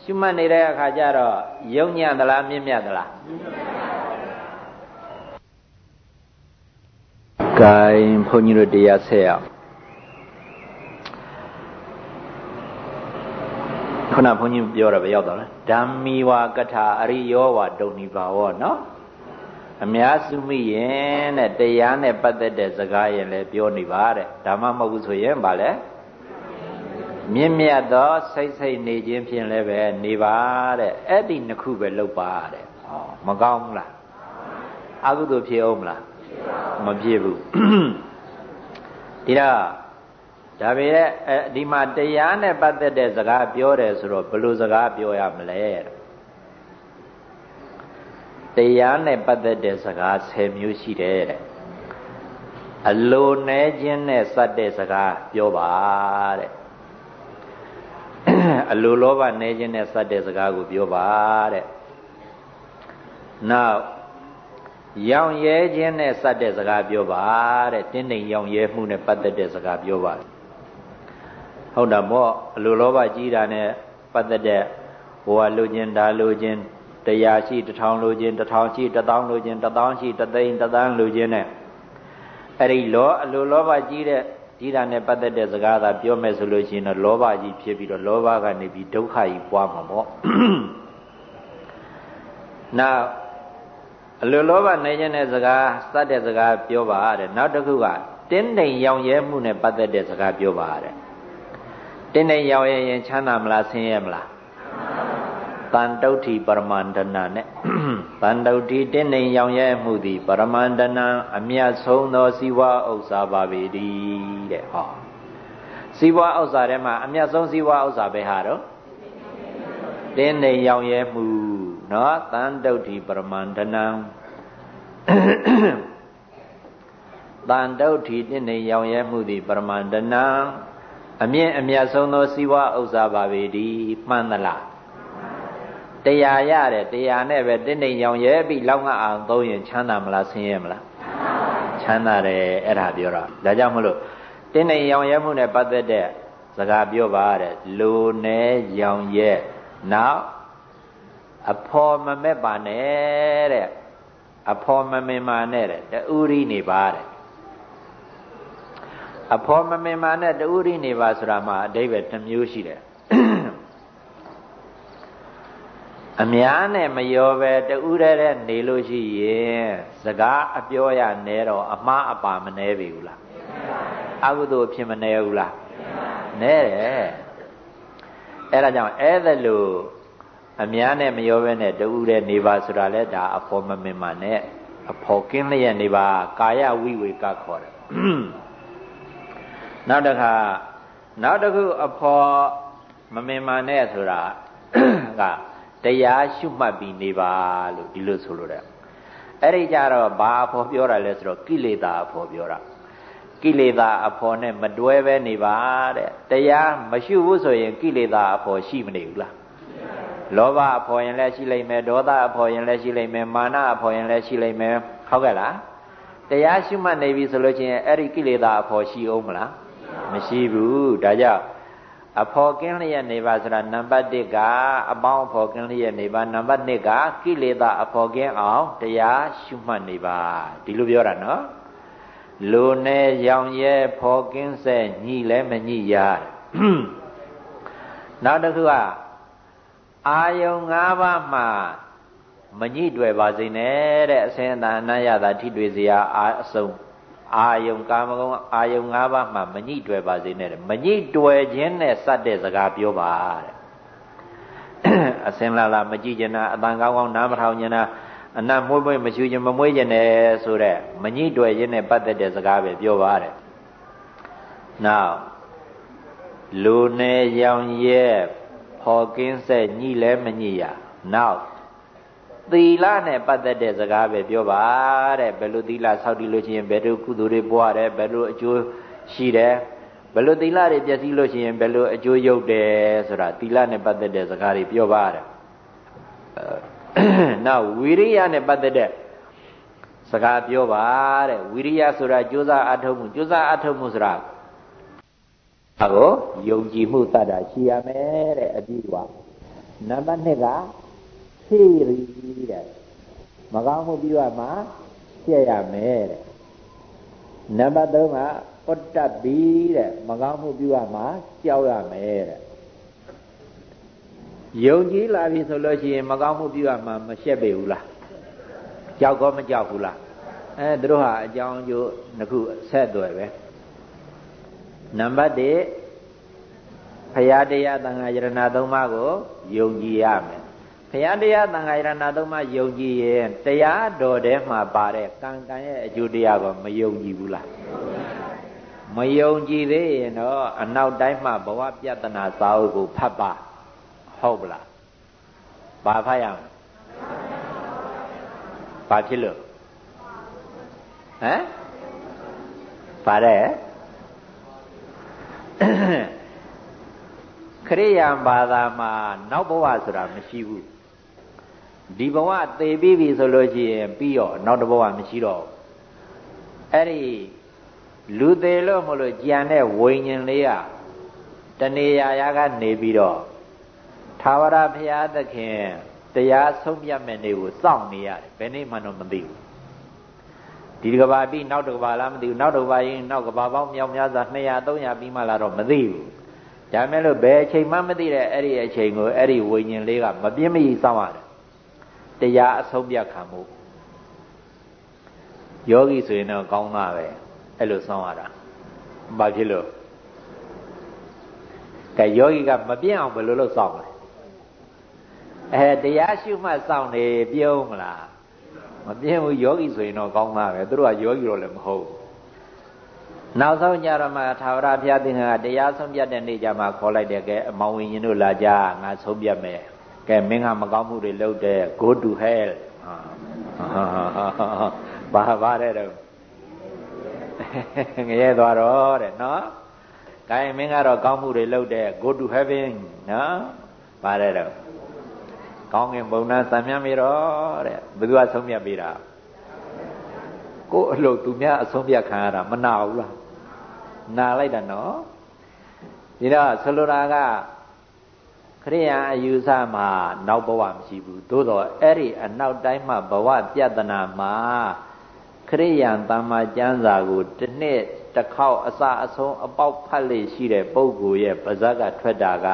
ရှုမှတ်နေတဲ့အခါကျတော့ယုံညံ့သလားမြင့်မြတ်သလားကဲဘုန်းကြီးတို့တရားဆက်အောင် ခုနဘုန်းကြီးပြောတာပဲရောက်တော့လဲဓမ္မီဝါကထာအရိယောဝါဒုံနိဘာဝနော်အများစုမိရင်တဲ့တရားနဲ့ပတ်သက်တဲ့စကားရင်လည်းပြောနေပါတဲ့ဒါမှမဟုတ်ဘူးဆိုရင်ဗာလဲမြင့်မြတ်သောစိတ်စိတ်နေခြင်းဖြင့်လည်းပဲနေပါတဲ့အဲ့ဒီနှစ်ခုပဲလုပ်ပါတဲ့ဟောမကောင်းဘူးလားအကုသိုလ်ဖြစ်အောင်မလားမဖြစ်ဘူးဒီတော့ ဒါပေမဲ့ဒီမှာတရားနဲ့ပတ်သက်တဲ့စကားပြောတယ်ဆိုတော့ဘယ်လိုစကားပြောရမလဲတရားနဲ့ပတ်သက်တဲ့စကား10မျိုးရှိတယ်တဲ့အလိုနဲခြင်းနဲ့စတဲ့စကားပြောပါတဲ့အလိုလောဘနေခြင်းနဲ့စတဲ့စကားကိုပြောပါတဲ့နောက်ရောင်ရဲခြင်းနဲ့စတဲ့စကားပြောပါတဲ့တင်းတိမ်ရောင်ရဲမှုနဲ့ပတ်သက်တဲ့စကားပြောပါ ဟုတ်တာပေါ့အလိုလောဘကြီးတာနဲ့ပတ်သက်တဲ့ဘဝလိုခြင်းဒါလိုခြင်းတရားရှိတထောင်လိုခြင်းတထောင်ရှိတထောင်လိုခြင်းတထောင်ရှိတသိန်းတသန်းလိုခြင်းနဲ့အဲ့ဒီလောအလိုလောဘကြီးတဲ့ကြီးတာနဲ့ပတ်သက်တဲ့စကားသာပြောမယ်ဆိုလို့ရှိရင်တော့လောဘကြီးဖြစ်ပြီးတော့လောဘကနေပြီးဒုက္ခကြီးပွားမှာပေါ့နောက်အလိုလောဘနေခြင်းတဲ့စကားစတဲ့စကားပြောပါတဲ့နောက်တစ်ခုကတင်းတိမ်ရောင်ရဲမှုနဲ့ပတ်သက်တဲ့စကားပြောပါတဲ့ တင်းတိမ်ရောင်ရဲရင်ချမ်းသာမလားဆင်းရဲမလားတန်တုဋ္ဌိပရမန္တနာနဲ့တန်တုဋ္ဌိတင်းတိမ်ရောင်ရဲမှုသည်ပရမန္တနာအမြတ်ဆုံးသောစီဝါဥစ္စာပါပေသည်တဲ့ဟောစီဝါဥစ္စာထဲမှာအမြတ်ဆုံးစီဝါဥစ္စာပဲဟာတော့တင်းတိမ်ရောင်ရဲမှုနော်တန်တုဋ္ဌိပရမန္တနာတန်တုဋ္ဌိတင်းတိမ်ရောင်ရဲမှုသည်ပရမန္တနာ အမြင့်အမြတ်ဆုံးသောစီဝါဥစ္စာပါပေသည်မှန်သလားတရားရတယ်တရားနဲ့ပဲတင်းတိမ်ရောင်ရဲပြီးလောက်ငါအောင်သုံးရင်ချမ်းသာမလားဆင်းရဲမလားချမ်းသာတယ်အဲ့ဒါပြောတာဒါကြောင့်မလို့တင်းတိမ်ရောင်ရဲမှုနဲ့ပတ်သက်တဲ့စကားပြောပါတဲ့လူနဲ့ရောင်ရဲနောက်အဖော်မမက်ပါနဲ့တဲ့အဖော်မမင်မာနဲ့တဲ့တူရီနေပါတဲ့ အဖော်မမင်မာနဲ့တူရီနေပါဆိုတာမှာအဓိပ္ပာယ်တစ်မျိုးရှိတယ်အများနဲ့မရောပဲတူးတဲ့တဲ့နေလို့ရှိရင်စကားအပြောရနဲတော့အမှားအပါမနှဲပြီဘူးလားအကုသိုလ်ဖြစ်မနှဲဘူးလားနဲတယ်အဲ့ဒါကြောင့်အဲ့ဒါလို့အများနဲ့မရောပဲနဲ့တူးတဲ့နေပါဆိုတာလဲဒါအဖို့မမင်မှနဲ့အဖို့ကင်းလျက်နေပါကာယဝိဝေကခေါ်တယ် နောက်တစ်ခါနောက်တစ်ခုအဖို့မမင်မှနဲ့ဆိုတာကတရားရှုမှတ်ပြီးနေပါလို့ဒီလိုဆိုလိုတယ်အဲ့ဒီကြတော့ဘာအဖို့ပြောတာလဲဆိုတော့ကိလေသာအဖို့ပြောတာကိလေသာအဖို့နဲ့မတွဲပဲနေပါတဲ့တရားမရှုဘူးဆိုရင်ကိလေသာအဖို့ရှိမနေဘူးလားလောဘအဖို့ရင်လည်းရှိလိမ့်မယ်ဒေါသအဖို့ရင်လည်းရှိလိမ့်မယ်မာနအဖို့ရင်လည်းရှိလိမ့်မယ်ဟုတ်ကဲ့လားတရားရှုမှတ်နေပြီဆိုလို့ချင်းအဲ့ဒီကိလေသာအဖို့ရှိအောင်မလား မရှိဘူးဒါကြောင့်အဖော်ကင်းလျက်နေပါဆိုတာနံပါတ်1ကအပေါင်းအဖော်ကင်းလျက်နေပါနံပါတ်2ကကိလေသာအဖော်ကင်းအောင်တရားရှုမှတ်နေပါဒီလိုပြောတာနော်လူနဲ့ရောင်ရဲဖော်ကင်းဆက်ညှိလဲမညှိရနောက်တစ်ခုကအာယုံ၅ပါးမှာမညှိတွေ့ပါစေနဲ့တဲ့အစင်အတန်အနတ်ရတာထိတွေ့စရာအာအစုံ အာယုံကာမဂုဏ်အာယုံ၅ပါးမှမညှိတွယ်ပါစေနဲ့မညှိတွယ်ခြင်းနဲ့စတဲ့စကားပြောပါတဲ့အစင်လာလာမကြည့်ကျင်တာအတန်ကောင်းကောင်းနားမထောင်ကျင်တာအနတ်မွေးမွေးမရှူခြင်းမမွေးခြင်းနဲ့ဆိုတဲ့မညှိတွယ်ခြင်းနဲ့ပတ်သက်တဲ့စကားပဲပြောပါတဲ့နောက်လူနယ်ရောင်ရဲဖော်ကင်းဆက်ညှိလဲမညှိရနောက် သီလနဲ့ပတ်သက်တဲ့စကားပဲပြောပါတဲ့ဘယ်လိုသီလဆောက်တည်လို့ရှိရင်ဘယ်လိုကုသိုလ်တွေပွားတယ်ဘယ်လိုအကျိုးရှိတယ်ဘယ်လိုသီလတွေပျက်စီးလို့ရှိရင်ဘယ်လိုအကျိုးရုပ်တယ်ဆိုတာသီလနဲ့ပတ်သက်တဲ့စကားတွေပြောပါတဲ့နောက်ဝီရိယနဲ့ပတ်သက်တဲ့စကားပြောပါတဲ့ဝီရိယဆိုတာကြိုးစားအထောက်မှုကြိုးစားအထောက်မှုဆိုတာအကိုယုံကြည်မှုတတ်တာရှိရမယ်တဲ့အပြီးကနံပါတ်2က ဖြည့်ရီတဲ့မကောင်းမှုပြီးတော့မှရှက်ရမယ်တဲ့နံပါတ်3ကပတ္တပီတဲ့မကောင်းမှုပြီးတော့မှကြောက်ရမယ်တဲ့ယုံကြည်လာပြီဆိုလို့ရှိရင်မကောင်းမှုပြုရမှမရှက်ပေဘူးလားကြောက်ကောမကြောက်ဘူးလားအဲသူတို့ဟာအကြောင်းကျိုးနှစ်ခုဆက်သွယ်ပဲနံပါတ်1ဖရာတရားသံဃာယရဏသုံးပါးကိုယုံကြည်ရမယ် ဘုရားတရားသံဃာယရဏသုံးပါးယုံကြည်ရင်တရားတော်ထဲမှာပါတဲ့ကံကံရဲ့အကျိုးတရားကိုမယုံကြည်ဘူးလားမယုံကြည်သေးရင်တော့အနောက်တိုင်းမှာဘဝပြဿနာစာအုပ်ကိုဖတ်ပါဟုတ်ပလားဘာဖတ်ရမလဲဘာဖြစ်လို့ဟမ်ပါတယ်ခရိယံဘာသာမှာနောက်ဘဝဆိုတာမရှိဘူး ဒီဘဝသေပြီးပြီဆိုလို့ရှိရင်ပြီးတော့နောက်တစ်ဘဝမရှိတော့အဲ့ဒီလူသေးလို့မလို့ကြံတဲ့ဝိညာဉ်လေးကတဏှာရာကနေပြီးတော့သာဝရဘုရားသခင်တရားဆုံးဖြတ်မဲ့နေကိုစောင့်နေရတယ်ဘယ်နေ့မှတော့မသိဘူးဒီကဘာပြီးနောက်တစ်ကဘာလားမသိဘူးနောက်တစ်ကဘာရင်နောက်ကဘာပေါင်းမြောက်များစွာ200 300ပြီးမှလာတော့မသိဘူးဒါမဲ့လို့ဘယ်အချိန်မှမသိတဲ့အဲ့ဒီအချိန်ကိုအဲ့ဒီဝိညာဉ်လေးကမပြင်းမကြီးစောင့်ရတယ် တရားအဆုံးဖြတ်ခံမှုယောဂီဆိုရင်တော့ကောင်းတာပဲအဲ့လိုစောင့်ရတာဘာဖြစ်လို့ကဲယောဂီကမပြင်းအောင်ဘယ်လိုလုပ်စောင့်လဲအဲတရားရှုမှတ်စောင့်နေပြုံးမလားမပြင်းဘူးယောဂီဆိုရင်တော့ကောင်းတာပဲသူတို့ကယောဂီတော့လည်းမဟုတ်ဘူးနောက်ဆုံးကြတော့မှသာဝရဘုရားသင်္ဃာတရားဆုံးပြတ်တဲ့နေ့ကျမှခေါ်လိုက်တယ်ကဲအမောင်ဝင်ရင်တို့လာကြငါဆုံးပြတ်မယ် ကဲမင်းကမကောင်းမှုတွေလုပ်တဲ့ go to hell ဘာဘာတဲ့တော့ငရဲသွားတော့တဲ့နော်။ဒါရင်မင်းကတော့ကောင်းမှုတွေလုပ်တဲ့ go to heaven နော်။ဘာတဲ့တော့ကောင်းငင်ဘုံနာစံမြမေတော့တဲ့ဘယ်သူကဆုံးဖြတ်ပေးတာကိုယ်အလုပ်သူများအဆုံးဖြတ်ခံရတာမနာဘူးလားနာလိုက်တာနော်ဒီတော့ဆလိုတာက ခရိယာအယူဆမှာနောက်ဘဝမရှိဘူးသို့တော့အဲ့ဒီအနောက်တိုင်းမှာဘဝပြဿနာမှာခရိယံတမ္မာကျမ်းစာကိုတစ်နှစ်တစ်ခေါက်အစအဆုံးအပေါက်ဖတ်လေရှိတဲ့ပုဂ္ဂိုလ်ရဲ့ပါဇက်ကထွက်တာက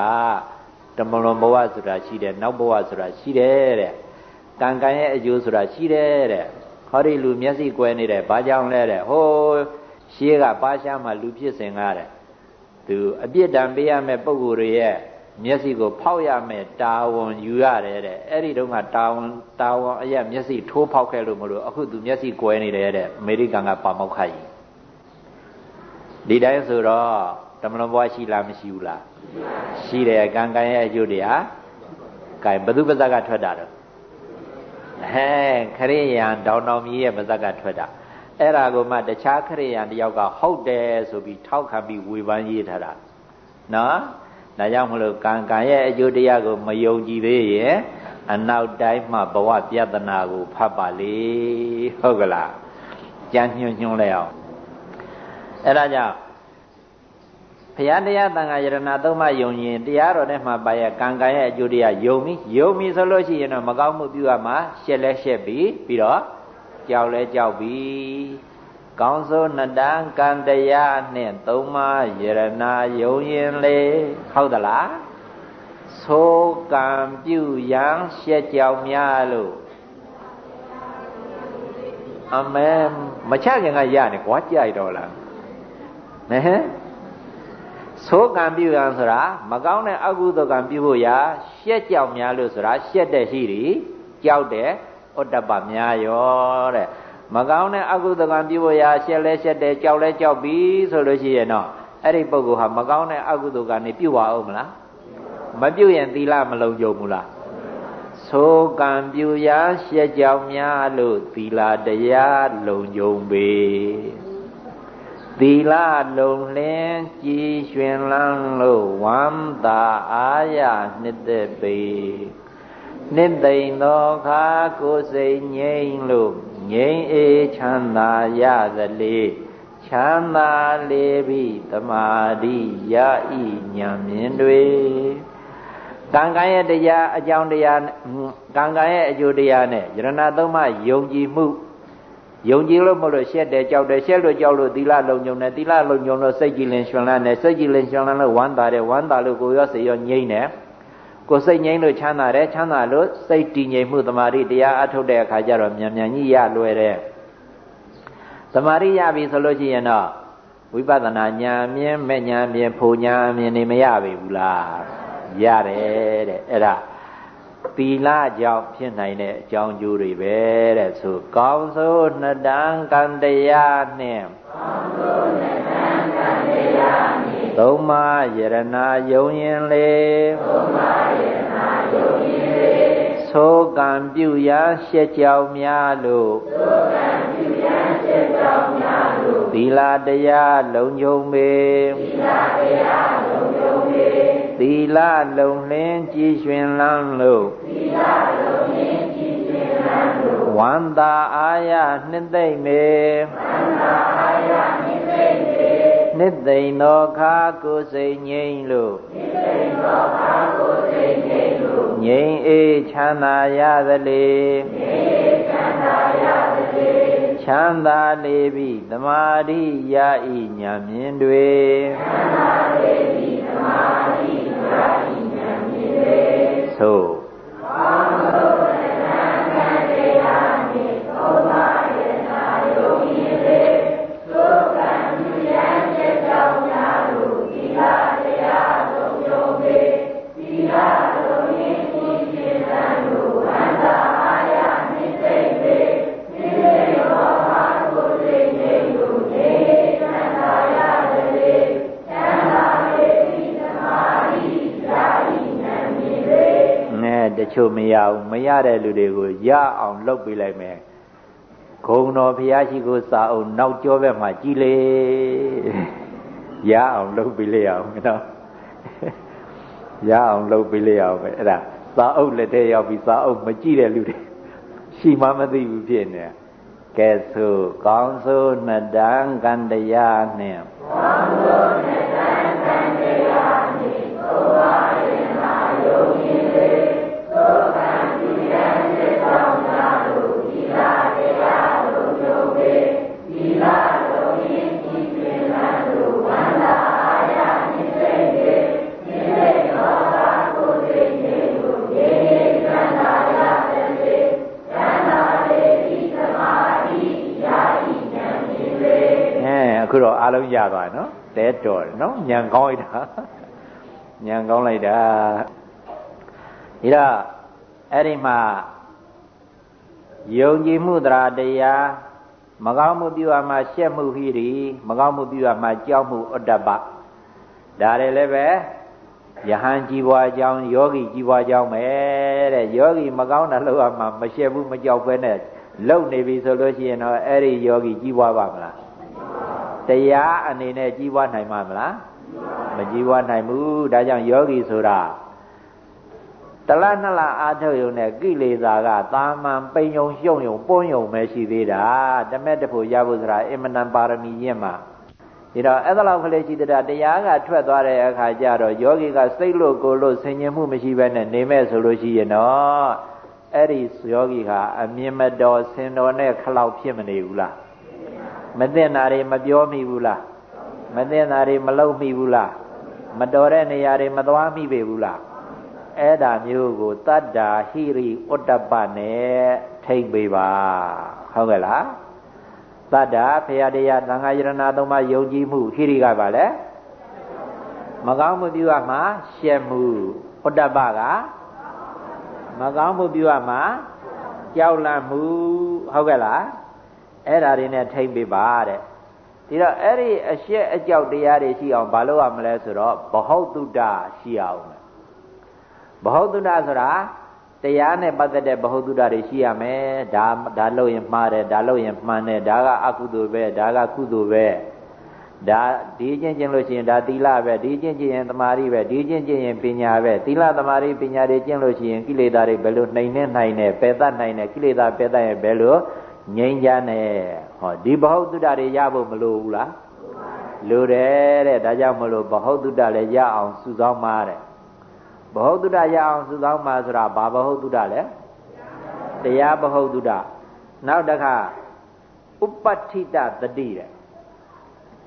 တမလွန်ဘဝဆိုတာရှိတယ်နောက်ဘဝဆိုတာရှိတယ်တဲ့ကံကံရဲ့အကျိုးဆိုတာရှိတယ်တဲ့ဟောဒီလူမျက်စိကွယ်နေတယ်ဘာကြောင့်လဲတဲ့ဟိုးရှေးကပါရှားမှလူဖြစ်စဉ်ကားတဲ့သူအပြစ်ဒဏ်ပေးရမယ့်ပုဂ္ဂိုလ်တွေရဲ့ မျက်စိကိုဖောက်ရမယ်တာဝန်ယူရတယ်တဲ့အဲ့ဒီတုန်းကတာဝန်တာဝန်အရက်မျက်စိထိုးဖောက်ခဲ့လို့မလို့အခုသူမျက်စိကွယ်နေတယ်တဲ့အမေရိကန်ကပါမောက်ခတ်ကြီးဒီတိုင်းဆိုတော့တမလွန်ဘွားရှိလားမရှိဘူးလားရှိတယ်ကံကံရဲ့အကျိုးတရားကံဘသူပါဇက်ကထွက်တာတော့ဟဲခရိယံတောင်တော်မြည်ရဲ့ပါဇက်ကထွက်တာအဲ့ဒါကိုမှတခြားခရိယံတယောက်ကဟုတ်တယ်ဆိုပြီးထောက်ခံပြီးဝေဖန်ရေးထားတာနော် ဒါကြောင့်မလို့ကံကံရဲ့အကျိုးတရားကိုမယုံကြည်သေးရဲ့အနောက်တိုင်းမှာဘဝပြဿနာကိုဖတ်ပါလေဟုတ်ကလားကြံညွှန်ညွှန်လဲအောင်အဲ့ဒါကြောင့်ဘုရားတရားတန်ခါယရဏသုံးပါးယုံရင်တရားတော်ထဲမှာပါရဲ့ကံကံရဲ့အကျိုးတရားယုံပြီးယုံပြီးဆိုလို့ရှိရင်တော့မကောင်းမှုပြုရမှာရှက်လဲရှက်ပြီးပြီးတော့ကြောက်လဲကြောက်ပြီး ကောင်းစိုးနတံကံတရားနှင့်သုံးပါးယရနာယုံရင်လေဟုတ်သလားသိုးကံပြုရန်ရှက်ကြောင်များလို့အမဲမချခင်ကရနေကွာကြိုက်တော့လားဟဲ့သိုးကံပြုရန်ဆိုတာမကောင်းတဲ့အကုသိုလ်ကံပြုဖို့ရာရှက်ကြောင်များလို့ဆိုတာရှက်တဲ့ရှိတယ်ကြောက်တဲ့ဩတ္တပများရောတဲ့ မကောင်းတဲ့အကုသကံပြုဖို့ရာရှက်လဲရှက်တယ်ကြောက်လဲကြောက်ပြီဆိုလို့ရှိရင်တော့အဲ့ဒီပုဂ္ဂိုလ်ဟာမကောင်းတဲ့အကုသကံနေပြုပါအောင်မလားမပြုရင်သီလမလုံခြုံဘူးလားသိုးကံပြုရာရှက်ကြောင်များလို့သီလတရားလုံခြုံပေသီလလုံလင်းကြည်ရွှင်လန်းလို့ဝမ်းသာအာရနှစ်သက်ပေနှစ်သိမ့်သောခါကိုယ်စိတ်ငြိမ့်လို့ ငြိမ်းအေးချမ်းသာရသလေချမ်းသာလေပြီတမာတိရဤဉာဏ်မြင်တွေကံကံရဲ့တရားအကြောင်းတရားကံကံရဲ့အကျိုးတရားနဲ့ယရဏသုံးပါးယုံကြည်မှုယုံကြည်လို့မလို့ရှက်တယ်ကြောက်တယ်ရှက်လို့ကြောက်လို့သီလလုံုံတယ်သီလလုံုံလို့စိတ်ကြည်လင်ရှင်လန်းတယ်စိတ်ကြည်လင်ရှင်လန်းလို့ဝမ်းသာတယ်ဝမ်းသာလို့ကိုယ်ရောစိတ်ရောငြိမ့်တယ် ကိုယ်စိတ်ငြိမ်းလို့ချမ်းသာတယ်ချမ်းသာလို့စိတ်တည်ငြိမ်မှုတမာရီတရားအထုတ်တဲ့အခါကျတော့မြန်မြန်ကြီးရလွယ်တယ်တမာရီရပြီဆိုလို့ရှိရင်တော့ဝိပဿနာဉာဏ်မြင်မဲ့ဉာဏ်မြင်ဖို့ဉာဏ်မြင်နေမရပြီဘူးလားရတယ်တဲ့အဲ့ဒါ သီလကြောင့်ဖြစ်နိုင်တဲ့အကြောင်းကျိုးတွေပဲတဲ့ဆိုကောင်းစိုးနှစ်တန်ကံတရားနှင့်ကောင်းစိုးနှစ်တန်ကံတရားနှင့်သုံးပါးယရနာယုံရင်လေသုံးပါးယရနာယုံရင်လေသိုးကံပြုရာရှက်ကြောင်များလို့သိုးကံပြုရာရှက်ကြောင်များလို့သီလတရားလုံခြုံပေသီလတရားလုံခြုံပေ သီလလုံလင်းကြည်ရွှင်လန်းလို့သီလလုံလင်းကြည်ရွှင်လန်းလို့ဝန္တာအာယနှစ်သိမ့်မေဝန္တာအာယနှစ်သိမ့်မေနှစ်သိမ့်သောခါကိုစိတ်ငြိမ့်လို့နှစ်သိမ့်သောခါကိုစိတ်ငြိမ့်လို့ငြိမ့်အေးချမ်းသာရသလေငြိမ့်အေးချမ်းသာရသလေချမ်းသာလေပြီသမာဓိရဤညာမြင်တွေချမ်းသာလေပြီသမာဓိရဤညာမြင်တွေ သို့ တချို့မရဘူးမရတဲ့လူတွေကိုရအောင်လုပ်ပေးလိုက်မယ်ဂုံတော်ဘုရားရှိခိုးစာအုပ်နောက်ကျောဘက်မှာကြည်လေရအောင်လုပ်ပေးလေအောင်နော်ရအောင်လုပ်ပေးလေအောင်ပဲအဲ့ဒါစာအုပ်လက်ထဲရောက်ပြီးစာအုပ်မကြည့်တဲ့လူတွေရှိမှမသိဘူးဖြစ်နေကဲဆိုကောင်းဆိုနှစ်တန်းကန္တရားနှင့်ကောင်းဆိုနှစ်တ အဲအခုတော့အားလုံးရသွားနော်တဲတော်နော်ဉာဏ်ကောင်းလိုက်တာဉာဏ်ကောင်းလိုက်တာဒီတော့အဲ့ဒီမှာယုံကြည်မှုတရားတရားမကောင်းမှုပြုအမှာရှက်မှုဟိရိမကောင်းမှုပြုအမှာကြောက်မှုအတ္တပဒါတွေလည်းပဲယဟန်ကြီးပွားကြောင်းယောဂီကြီးပွားကြောင်းပဲတဲ့ယောဂီမကောင်းတာလို့အမှာမရှက်ဘူးမကြောက်ဘဲနဲ့လုံနေပြီဆိုလို့ရှိရင်တော့အဲ့ဒီယောဂီကြီးပွားပါမလား တရားအနေနဲ့ကြီးပွားနိုင်မှာမလားမကြီးပွားနိုင်ဘူးဒါကြောင့်ယောဂီဆိုတာတလနှစ်လအာထုတ်ယုံနဲ့ကိလေသာကတာမန်ပိန်ယုံရှုံယုံပွန်းယုံပဲရှိသေးတာတမက်တဖို့ရဖို့ဆိုတာအင်မတန်ပါရမီရင့်မှာဒီတော့အဲ့ဒါလောက်ကလေးရှိတဲ့တရားကထွက်သွားတဲ့အခါကျတော့ယောဂီကစိတ်လို့ကိုယ်လို့ဆင်ញင်မှုမရှိဘဲနဲ့နေမဲ့ဆိုလို့ရှိရင်တော့အဲ့ဒီယောဂီဟာအမြင်မတော်ဆင်တော်နဲ့ခလောက်ဖြစ်မနေဘူးလား မသိတာတွေမပြောမိဘူးလားမသိတာတွေမလုပ်မိဘူးလားမတော်တဲ့နေရာတွေမသွားမိပေဘူးလားအဲ့ဒါမျိုးကိုတတ္တာဟိရိဥတ္တပနဲ့ထိမ့်ပေးပါဟုတ်ကဲ့လားတတ္တာဖရာတရားသံဃာယရဏသုံးပါးယုံကြည်မှုဟိရိကပါလေမကောင်းမှုပြုရမှာရှက်မှုဥတ္တပကမကောင်းမှုပြုရမှာကြောက်လန့်မှုဟုတ်ကဲ့လား အဲ့ဒါတွေနဲ့ထိမ့်ပေးပါတဲ့ဒီတော့အဲ့ဒီအရှက်အကြောက်တရားတွေရှိအောင်ဘာလို့ရမလဲဆိုတော့ဘဟုတုတ္တရှိအောင်ဘဟုတုဒ္ဒဆိုတာတရားနဲ့ပတ်သက်တဲ့ဘဟုတုဒ္ဒတွေရှိရမယ်ဒါဒါလို့ရင်မှားတယ်ဒါလို့ရင်မှန်တယ်ဒါကအကုသိုလ်ပဲဒါကကုသိုလ်ပဲဒါဒီချင်းချင်းလို့ရှိရင်ဒါသီလပဲဒီချင်းချင်းရင်သမာဓိပဲဒီချင်းချင်းရင်ပညာပဲသီလသမာဓိပညာတွေကျင့်လို့ရှိရင်ကိလေသာတွေဘယ်လိုနှိမ်နှင်းနိုင်တယ်ပယ်တတ်နိုင်တယ်ကိလေသာပယ်တတ်ရင်ဘယ်လို ငြိမ်းချမ်းတယ်ဟောဒီဘဟုတုဒ္ဒတွေရဖို့မလိုဘူးလားလိုတယ်တဲ့ဒါကြောင့်မလို့ဘဟုတုဒ္ဒလည်းရအောင်စုဆောင်းပါတဲ့ဘဟုတုဒရအောင်စုဆောင်းမှာဆိုတာဘာဘဟုတုဒလဲတရားဘဟုတုဒနောက်တစ်ခါဥပဋ္ဌိတတတိတဲ့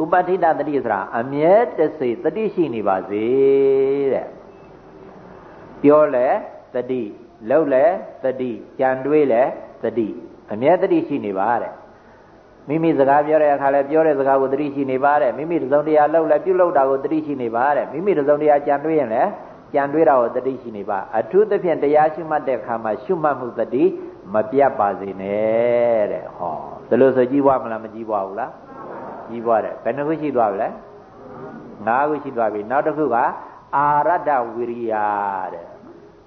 ဥပဋ္ဌိတတတိဆိုတာအမြဲတစေတတိရှိနေပါစေတဲ့ပြောလဲတတိလှုပ်လဲတတိကြံတွေးလဲတတိ အမြဲတတိရှိနေပါတဲ့မိမိစကားပြောတဲ့အခါလဲပြောတဲ့စကားကိုတတိရှိနေပါတဲ့မိမိတစုံတရာလှုပ်လဲပြုလုပ်တာကိုတတိရှိနေပါတဲ့မိမိတစုံတရာကြံတွေးရင်လဲကြံတွေးတာကိုတတိရှိနေပါအထူးသဖြင့်တရားရှုမှတ်တဲ့အခါမှာရှုမှတ်မှုတတိမပြတ်ပါစေနဲ့တဲ့ဟောဒါလို့ဆိုကြီးပွားမလားမကြီးပွားဘူးလားကြီးပွားတယ်ဘယ်နှခုရှိသွားပြီလဲငါးခုရှိသွားပြီနောက်တစ်ခုကအာရတ္တဝိရိယတဲ့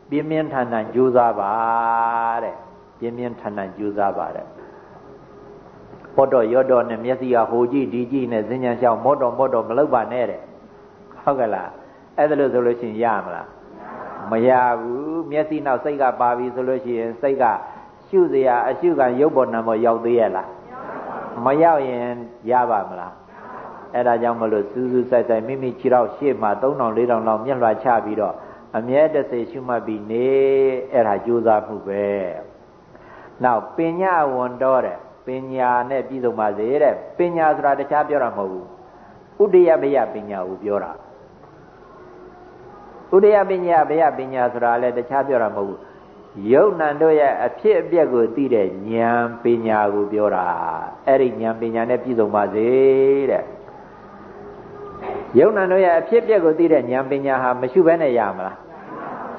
ပြင်းပြင်းထန်ထန်ကြိုးစားပါတဲ့ ပြင်းပြင်းထန်ထန်ကြိုးစားပါတဲ့ပေါ်တော့ရော့တော့နဲ့မျက်စိကဟိုကြည့်ဒီကြည့်နဲ့ဇင်းညာလျှောက်မော့တော့မော့တော့မလုပ်ပါနဲ့တဲ့ဟုတ်ကဲ့လားအဲ့ဒါလို့ဆိုလို့ရှိရင်ရမလားမရဘူးမျက်စိနောက်စိတ်ကပါပြီဆိုလို့ရှိရင်စိတ်ကရှုစရာအရှုခံရုပ်ပေါ်နာမ်ပေါ်ရောက်သေးရဲ့လားမရောက်ရင်ရပါမလားအဲ့ဒါကြောင့်မလို့စူးစူးဆိုင်ဆိုင်မိမိခြေတော့ရှေ့မှာ3000 4000လောက်မျက်လွှာချပြီးတော့အမြဲတစေရှုမှတ်ပြီးနေအဲ့ဒါကြိုးစားမှုပဲ နောက်ပညာဝန်တော်တဲ့ပညာနဲ့ပြည့်စုံပါစေတဲ့ပညာဆိုတာတခြားပြောတာမဟုတ်ဘူးဥဒိယဘယပညာကိုပြောတာဥဒိယပညာဘယပညာဆိုတာလည်းတခြားပြောတာမဟုတ်ဘူးယုံနံတို့ရဲ့အဖြစ်အပျက်ကိုသိတဲ့ဉာဏ်ပညာကိုပြောတာအဲ့ဒီဉာဏ်ပညာနဲ့ပြည့်စုံပါစေတဲ့ယုံနံတို့ရဲ့အဖြစ်အပျက်ကိုသိတဲ့ဉာဏ်ပညာဟာမရှိဘဲနဲ့ရမလား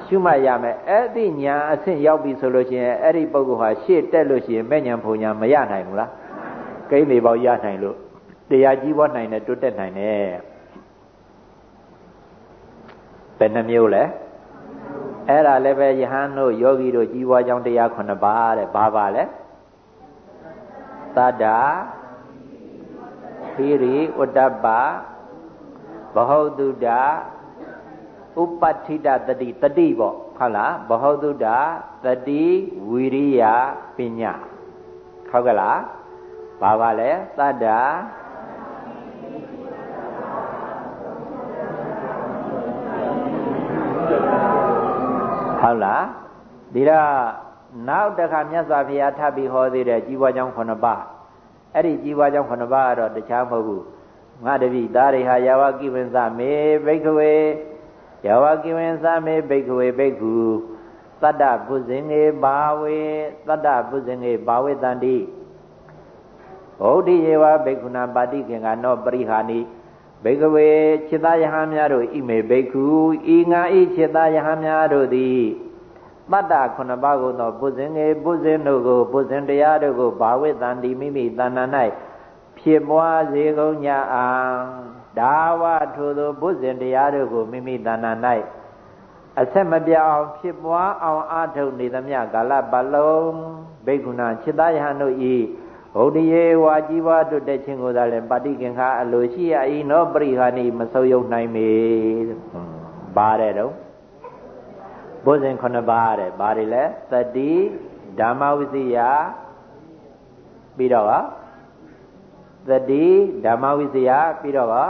ရှုမှတ်ရမယ်အဲ့ဒီဉာဏ်အဆင့်ရောက်ပြီဆိုလို့ရှိရင်အဲ့ဒီပုဂ္ဂိုလ်ဟာရှေ့တက်လို့ရှိရင်မဲ့ဉာဏ်ဖုန်ဉာဏ်မရနိုင်ဘူးလားကိန်းတွေပေါရနိုင်လို့တရားကြီးပွားနိုင်တယ်တိုးတက်နိုင်တယ်ဘယ်နှမျိုးလဲအဲ့ဒါလည်းပဲယဟန်တို့ယောဂီတို့ကြီးပွားကြောင်းတရား9ပါးတဲ့ဘာပါလဲသတ္တာခိရိဥတ္တပဘဟုတုဒ္ဒ ဥပဋ္ဌိတတတိတတိပေါ့ဟုတ်လားဘဟုတုဒ္ဒတတိဝီရိယပညာဟုတ်ကလားဘာပါလဲသတ္တာဟုတ်လားဒီတော့နောက်တစ်ခါမြတ်စွာဘုရားထပ်ပြီးဟောသေးတယ်ကြီးပွားကြောင်း9ပါးအဲ့ဒီကြီးပွားကြောင်း9ပါးကတော့တခြားမဟုတ်ဘူးငါတပိသားရိဟာယာဝကိဝိသမေဘိက္ခဝေ ယဝကိဝင်သမေဘိက္ခဝေဘိက္ခုတတ္တပုဇင်ေဘာဝေတတ္တပုဇင်ေဘာဝေတန္တိဗုဒ္ဓယေဝဘိက္ခုနာပါတိခင်္ကနောပရိဟာနိဘိက္ခဝေခြေသားယဟန်များတို့ဣမေဘိက္ခုဤငါဤခြေသားယဟန်များတို့သည်တတ္တခုနပါးကုန်သောပုဇင်ငယ်ပုဇင်တို့ကိုပုဇင်တရားတို့ကိုဘာဝိတန်တိမိမိတဏ္ဍာ၌ဖြစ်ပွားစေကုန်ကြအာ ဒါဝထိုသောပုဇင်တရားတို့ကိုမိမိတဏ္ဍ၌အဆက်မပြောင်းဖြစ်ပွားအောင်အာထုတ်နေသမျှကာလပတ်လုံးဘိက္ခုနာจิตာယဟတို့ဤဗုဒ္ဓယေဝါជីဝတုတက်ခြင်းကိုသာလည်းပါတိကင်္ခာအလိုရှိရ၏နောပရိဟာနိမဆုပ်ယုံနိုင်မေဘာတဲ့တော့ဘုဇင်ခုနှစ်ပါးတဲ့ဘာတွေလဲသတိဓမ္မဝိသယပြီးတော့ပါ သတိဓမ္မဝိဇ္ဇာပြီးတော့ပါ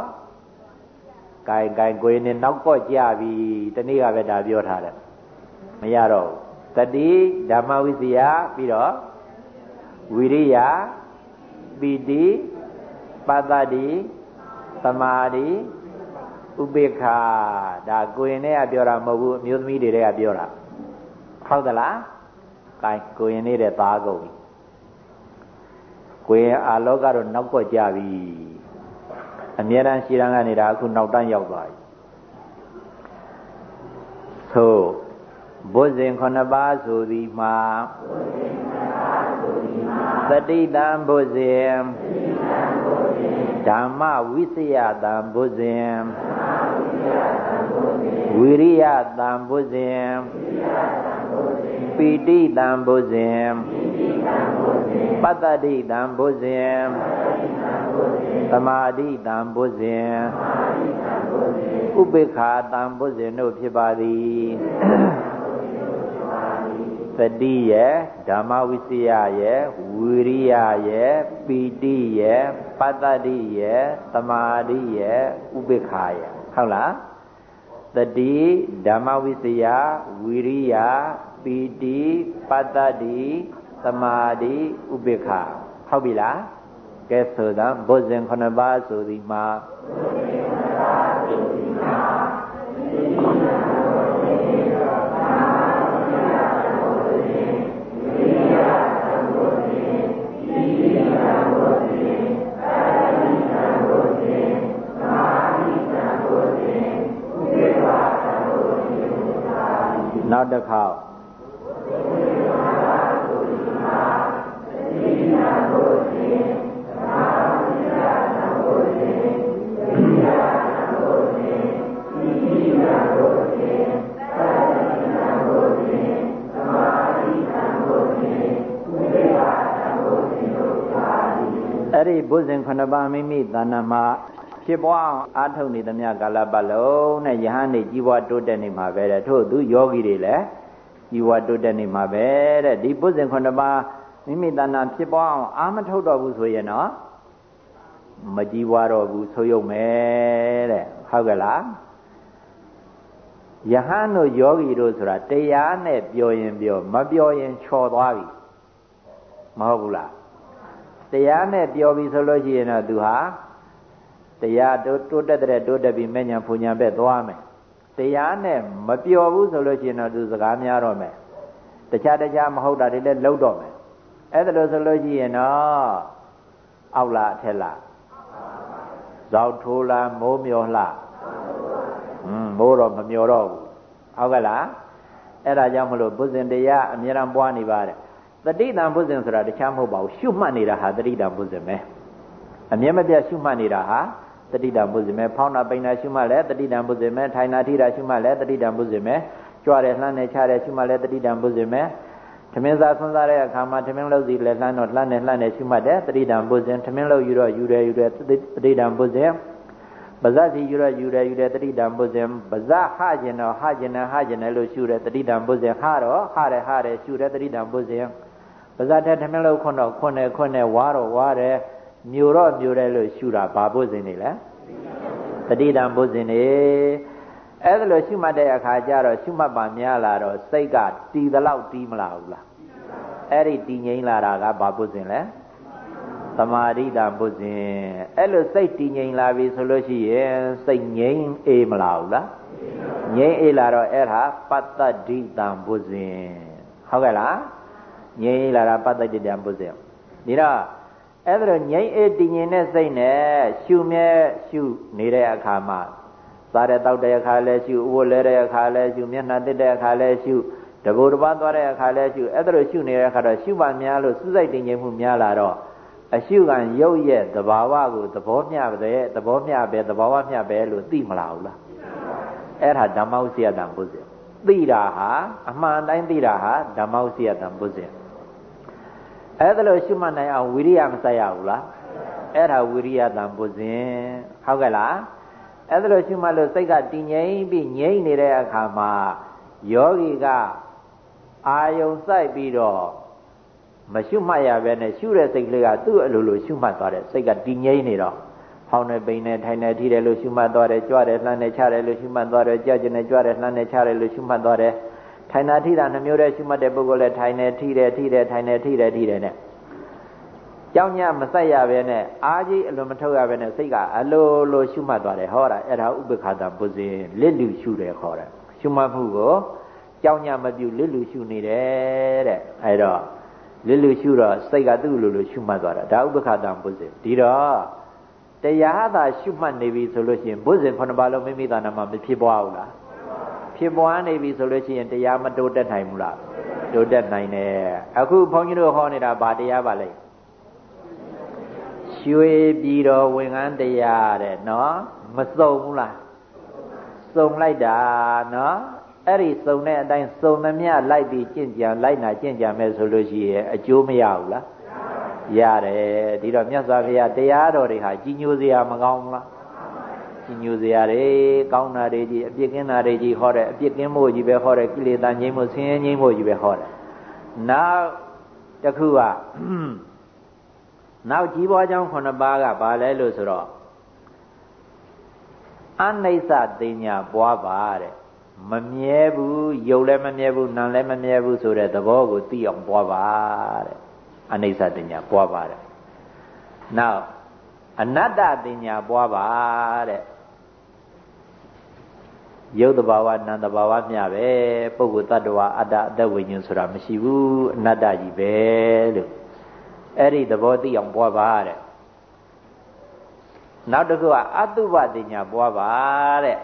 ကင်ကင်ကိုယ်နဲ့နောက်တော့ကြပြီတနေ့ကပဲဒါပြောထားတယ်မရတော့သတိဓမ္မဝိဇ္ဇာပြီးတော့ဝိရိယပီတိပတ္တိသမာဓိဥပေက္ခာဒါကိုရင်နဲ့ကပြောတာမဟုတ်ဘူးအမျိုးသမီးတွေကပြောတာဟုတ်သလားကဲကိုရင်နေတဲ့သားကုန်ပြီ ကိုရင်အာလောကတော့နောက်ကွက်ကြပြီအမြဲတမ်းရှည်တန်းကနေတာအခုနောက်တန်းရောက်သွားပြီသို့ဘုဇင်ခုနှစ်ပါးဆိုသည်မှာဘုဇင်သတိတံဘုဇင်ဓမ္မဝိစယတံဘုဇင်ဝိရိယတံဘုဇင်ပီတိတံဘုဇင် ပတ္တိတံဘုဇင်သမာဓိတံဘုဇင်ဥပေက္ခာတံဘုဇင်တို့ဖြစ်ပါသည်သတိရဲ့ဓမ္မဝိစယရဲ့ဝီရိယရဲ့ပီတိရဲ့ပတ္တိရဲ့သမာဓိရဲ့ဥပေက္ခာရဲ့ဟုတ်လားသတိဓမ္မဝိစယဝီရိယပီတိပတ္တိသ မာဓိဥပေက္ခာဟုတ်ပြီလားကဲဆိုတော့ဘုဇင်ခုနှစ်ပါးဆိုဒီမှာဘုဇင်ခုနှစ်ပါးဆိုဒီမှာနောက်တစ်ခေါ အဲ့ဒီဘုဇင်ခုနှစ်ပါးမိမိတဏ္ဍမှာဖြစ်ပွားအောင်အားထုတ်နေသမျှကာလပတ်လုံးနဲ့ယဟန်နေကြီးပွားတိုးတက်နေမှာပဲတဲ့ထို့သူယောဂီတွေလည်းကြီးပွားတိုးတက်နေမှာပဲတဲ့ဒီပုဇဉ်ခုနှစ်ပါးမိမိတဏ္ဍာဖြစ်ပွားအောင်အာမထုတ်တော့ဘူးဆိုရင်တော့မကြီးပွားတော့ဘူးဆိုရုံပဲတဲ့ဟုတ်ကဲ့လားယဟန်တို့ယောဂီတို့ဆိုတာတရားနဲ့ပြောရင်ပြောမပြောရင်ချော်သွားပြီမဟုတ်ဘူးလား တရားနဲ့ပြောပြီဆိုလို့ရှိရင်တော့သူဟာတရားတိုးတက်တဲ့တိုးတက်ပြီးမဲ့ညာဖူညာပဲသွားမယ်တရားနဲ့မပြောဘူးဆိုလို့ရှိရင်တော့သူစကားများတော့မယ်တခြားတခြားမဟုတ်တာတွေလည်းလုံးတော့မယ်အဲ့ဒါလို့ဆိုလို့ရှိရင်တော့အောက်လားအထက်လားဇောက်ထိုးလားမိုးမျောလားဟွန်းမိုးတော့မမျောတော့ဘူးဟုတ်ကဲ့လားအဲ့ဒါကြောင့်မလို့ဘုဇင်တရားအမြဲတမ်းပွားနေပါတယ် တတိတံဘုဇင်ဆိုတာတခြားမဟုတ်ပါဘူးရှုမှတ်နေတာဟာတတိတံဘုဇင်ပဲအမြဲမပြတ်ရှုမှတ်နေတာဟာတတိတံဘုဇင်ပဲဖောင်းတာပိန်တာရှုမှတ်လဲတတိတံဘုဇင်ပဲထိုင်တာထိတာရှုမှတ်လဲတတိတံဘုဇင်ပဲကြွတယ်လှမ်းတယ်ချတယ်ရှုမှတ်လဲတတိတံဘုဇင်ပဲထမင်းစားဆွမ်းစားတဲ့အခါမှာထမင်းလုပ်စီလဲလှမ်းတော့လှမ်းတယ်လှမ်းတယ်ရှုမှတ်တယ်တတိတံဘုဇင်ထမင်းလုပ်ယူတော့ယူတယ်ယူတယ်တတိတံဘုဇင်ပါဇက်စီယူတော့ယူတယ်ယူတယ်တတိတံဘုဇင်ပါဇက်ဟကျင်တော့ဟကျင်တယ်ဟကျင်တယ်လို့ရှုတယ်တတိတံဘုဇင်ဟတော့ဟတယ်ဟတယ်ရှုတယ်တတိတံဘုဇင် ပါဇက်တဲ့ထမင်းလုပ်ခွန်းတော့ခွန်းတယ်ခွန်းတယ်ဝါတော့ဝါတယ်မြို့တော့မြို့တယ်လို့ရှုတာဘာဘုဇင်နေလဲတတိတံဘုဇင်နေအဲ့ဒါလို့ရှုမှတ်တဲ့အခါကျတော့ရှုမှတ်ပါများလာတော့စိတ်ကတီသလောက်တီးမလာဘူးလားအဲ့ဒီတည်ငြိမ်လာတာကဘာဘုဇင်လဲသမာဓိတံဘုဇင်အဲ့လိုစိတ်တည်ငြိမ်လာပြီဆိုလို့ရှိရင်စိတ်ငြိမ်အေးမလာဘူးလားငြိမ်အေးလာတော့အဲ့ဒါပတ္တဒိတံဘုဇင်ဟုတ်ကဲ့လား ငြိမ်လာတာပတ္တဒိတံဘုဇင်ဒီတော့အဲ့ဒါငြိမ်အေးတည်ငြိမ်တဲ့စိတ်နဲ့ရှုမြဲရှုနေတဲ့အခါမှာစားတဲ့တောက်တဲ့အခါလဲရှုဥဝလဲတဲ့အခါလဲရှုမျက်နှာတက်တဲ့အခါလဲရှုတဘူတပားသွားတဲ့အခါလဲရှုအဲ့ဒါလိုရှုနေတဲ့အခါတော့ရှုပါများလို့စူးစိုက်တင်ငြိမ်မှုများလာတော့အရှုခံရုပ်ရဲ့သဘာဝကိုသဘောမျှပဲသဘောမျှပဲသဘာဝမျှပဲလို့သိမလားဘူးလားအဲ့ဒါဓမ္မဥစ္စယတံပုဇ္ဇေသိတာဟာအမှန်တိုင်းသိတာဟာဓမ္မဥစ္စယတံပုဇ္ဇေ အဲ့ဒါလို့ရှုမှတ်နိုင်အောင်ဝိရိယမစိုက်ရဘူးလားအဲ့ဒါဝိရိယတံပုဇ္ဇင်ဟုတ်ကဲ့လားအဲ့ဒါလို့ရှုမှတ်လို့စိတ်ကတည်ငြိမ်ပြီးငြိမ်နေတဲ့အခါမှာယောဂီကအာယုံစိုက်ပြီးတော့မရှုမှတ်ရဘဲနဲ့ရှုတဲ့စိတ်ကလေးကသူ့အလိုလိုရှုမှတ်သွားတယ်စိတ်ကတည်ငြိမ်နေတော့ဟောင်းနေပိန်နေထိုင်နေထိတယ်လို့ရှုမှတ်သွားတယ်ကြွတယ်လှမ်းနေချတယ်လို့ရှုမှတ်သွားတယ်ကြကြနေကြွတယ်လှမ်းနေချတယ်လို့ရှုမှတ်သွားတယ် ထိုင်တာထိတာနှမျိုးတည်းရှုမှတ်တဲ့ပုဂ္ဂိုလ်လည်းထိုင်နေထိတယ်ထိတယ်ထိုင်နေထိတယ်ထိတယ်နဲ့ကြောင်းညမဆက်ရဘဲနဲ့အာကြီးအလိုမထုတ်ရဘဲနဲ့စိတ်ကအလိုလိုရှုမှတ်သွားတယ်ဟောတာအဲ့ဒါဥပ္ပခါတပုဇင်လစ်လူရှုတယ်ခေါ်တယ်ရှုမှတ်မှုကိုကြောင်းညမပြုလစ်လူရှုနေတယ်တဲ့အဲ့တော့လစ်လူရှုတော့စိတ်ကသူ့လိုလိုရှုမှတ်သွားတာဒါဥပ္ပခါတပုဇင်ဒီတော့တရားသာရှုမှတ်နေပြီဆိုလို့ရှိရင်ဘုဇင်ခုနှစ်ပါးလုံးမိမိသာနာမှာမဖြစ်ပွားဘူးလား ဖြစ်ပွားနေပြီဆိုလို့ရှိရင်တရားမတိုးတက်နိုင်ဘူးလားတိုးတက်နိုင်တယ်အခုဘုန်းကြီးတို့ဟောနေတာဗာတရားပါလဲရွှေပြည်တော်ဝင်ကန်းတရားတဲ့နော်မစုံဘူးလားစုံလိုက်တာနော်အဲ့ဒီစုံတဲ့အတိုင်းစုံသမျှလိုက်ပြီးကြင့်ကြံလိုက်နာကြင့်ကြံမဲ့ဆိုလို့ရှိရင်အကျိုးမရဘူးလားရတယ်ဒီတော့မြတ်စွာဘုရားတရားတော်တွေဟာကြီးညိုစရာမကောင်းဘူးလားကြီး ညိုစရာတွေကောင်းတာတွေကြီးအပြစ်ကင်းတာတွေကြီးဟောတယ်အပြစ်ကင်းဖို့ကြီးပဲဟောတယ်ကိလေသာငြိမ်းဖို့ဆင်းရဲငြိမ်းဖို့ကြီးပဲဟောတယ်နောက်တစ်ခုကနောက်ကြီးပွားကြောင်းခုနှစ်ပါးကဘာလဲလို့ဆိုတော့အနိစ္စတင်ညာပွားပါတဲ့မမြဲဘူးယုတ်လည်းမမြဲဘူးနာမ်လည်းမမြဲဘူးဆိုတဲ့သဘောကိုသိအောင်ပွားပါတဲ့အနိစ္စတင်ညာပွားပါတဲ့နောက်အနတ္တတင်ညာပွားပါတဲ့ ယုတ်တဘာဝနံတဘာဝမျှပဲပုဂ္ဂိုလ်တ attva အတ္တအသက်ဝိညာဉ်ဆိုတာမရှိဘူးအနတ္တကြီးပဲလို့အဲ့ဒီသဘောသိအောင်ပွားပါတဲ့နောက်တစ်ခုကအတုပတင်ညာပွားပါတဲ့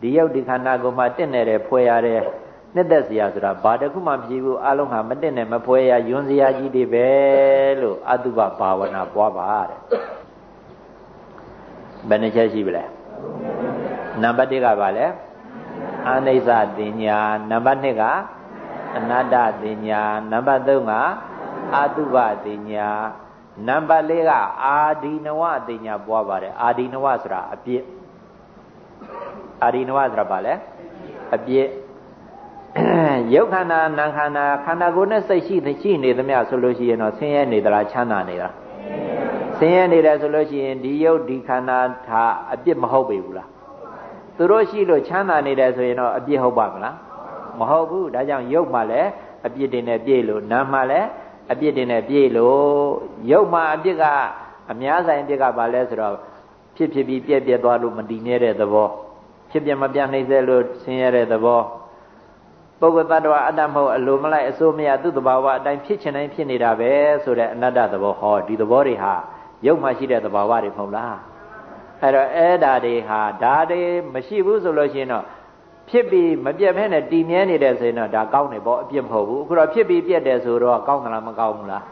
ဒီယုတ်ဒီခန္ဓာကိုမှတင့်နေတဲ့ဖွဲရတဲ့နှစ်သက်စရာဆိုတာဘာတစ်ခုမှမရှိဘူးအလုံးဟာမတင့်နဲ့မဖွဲရယွန်းစရာကြီးတွေပဲလို့အတုပဘာဝနာပွားပါတဲ့ဘယ်နှချက်ရှိပလဲ နံပါတ်1ကဘာလဲအနိစ္စတင်ညာနံပါတ်2ကအနတ္တတင်ညာနံပါတ်3ကအတုပတင်ညာနံပါတ်၄ကအာဒီနဝအတိညာပွားပါတယ်အာဒီနဝဆိုတာအပြစ်အာဒီနဝဆိုတာဘာလဲအပြစ်ရုပ်ခန္ဓာနာမ်ခန္ဓာခန္ဓာကိုယ်နဲ့စိတ်ရှိရှိနေသမျှဆိုလို့ရှိရင်တော့ဆင်းရဲနေသလားချမ်းသာနေလားဆင်းရဲနေတယ်ဆိုလို့ရှိရင်ဒီရုပ်ဒီခန္ဓာဒါအပြစ်မဟုတ်ပေဘူးလား သူတို့ရှိလို့ချမ်းသာနေတယ်ဆိုရင်တော့အပြစ်ဟုတ်ပါမလားမဟုတ်ဘူးဒါကြောင့်ရုပ်မှလည်းအပြစ်တင်နဲ့ပြည့်လို့နာမ်မှလည်းအပြစ်တင်နဲ့ပြည့်လို့ရုပ်မှအပြစ်ကအများဆိုင်အပြစ်ကဘာလဲဆိုတော့ဖြစ်ဖြစ်ပြီးပြက်ပြက်သွားလို့မတည်မြဲတဲ့သဘောဖြစ်ပြမပြတ်နှိမ့်စေလို့ဆင်းရဲတဲ့သဘောပုဂ္ဂိုလ်တ attva အတ္တမဟုတ်အလိုမလိုက်အစိုးမရသူ့တဘာဝအတိုင်းဖြစ်ချင်တိုင်းဖြစ်နေတာပဲဆိုတဲ့အနတ္တသဘောဟောဒီသဘောတွေဟာရုပ်မှရှိတဲ့သဘာဝတွေမဟုတ်လား အဲ့တော့အဲ့ဓာတွေဟာဓာတွေမရှိဘူးဆိုလို့ရှိရင်တော့ဖြစ်ပြီးမပြတ်ဖဲနဲ့တည်မြဲနေတယ်ဆိုရင်တော့ဒါကောင်းတယ်ပေါ့အပြစ်မဟုတ်ဘူးအခုတော့ဖြစ်ပြီးပြတ်တယ်ဆိုတော့ကောင်းသလားမကောင်းဘူးလား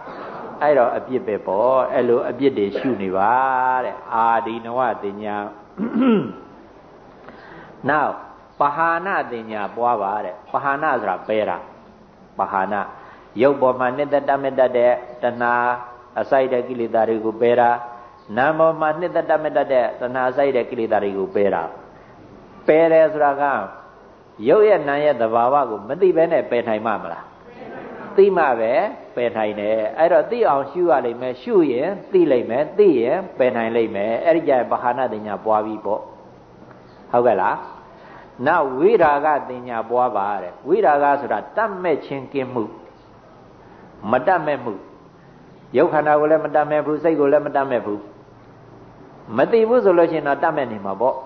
အဲ့တော့အပြစ်ပဲပေါ့အဲ့လိုအပြစ်တွေရှုနေပါတဲ့အာဒီနဝတင်ညာနောက်ပဟာနာတင်ညာပွားပါတဲ့ပဟာနာဆိုတာပဲတာပဟာနာရုပ်ပေါ်မှာနှစ်သက်တမတတ်တဲ့တဏှာအစိုက်တဲ့ကိလေသာတွေကိုပယ်တာ နာမ်ပေါ်မှာနှစ်သက်တမတတ်တဲ့တဏှာအစိုက်တဲ့ကိလေသာတွေကိုပယ်တာပယ်တယ်ဆိုတာကရုပ်ရဲ့နာမ်ရဲ့သဘာဝကိုမသိဘဲနဲ့ပယ်နိုင်မှာမလားသိမှပဲပယ်နိုင်တယ်အဲ့တော့သိအောင်ရှုရလိမ့်မယ်ရှုရင်သိလိမ့်မယ်သိရင်ပယ်နိုင်လိမ့်မယ်အဲ့ဒီကြရင်ပဟာနာတင်ညာပွားပြီးပေါ့ဟုတ်ကဲ့လားနောက်ဝိရာဂတင်ညာပွားပါတဲ့ဝိရာဂဆိုတာတတ်မဲ့ခြင်းကင်းမှုမတတ်မဲ့မှုရုပ်ခန္ဓာကိုလည်းမတတ်မဲ့ဘူးစိတ်ကိုလည်းမတတ်မဲ့ဘူး မသိဘူးဆိုလို့ရှိရင်တော့တတ်မဲ့နေမှာပေါ့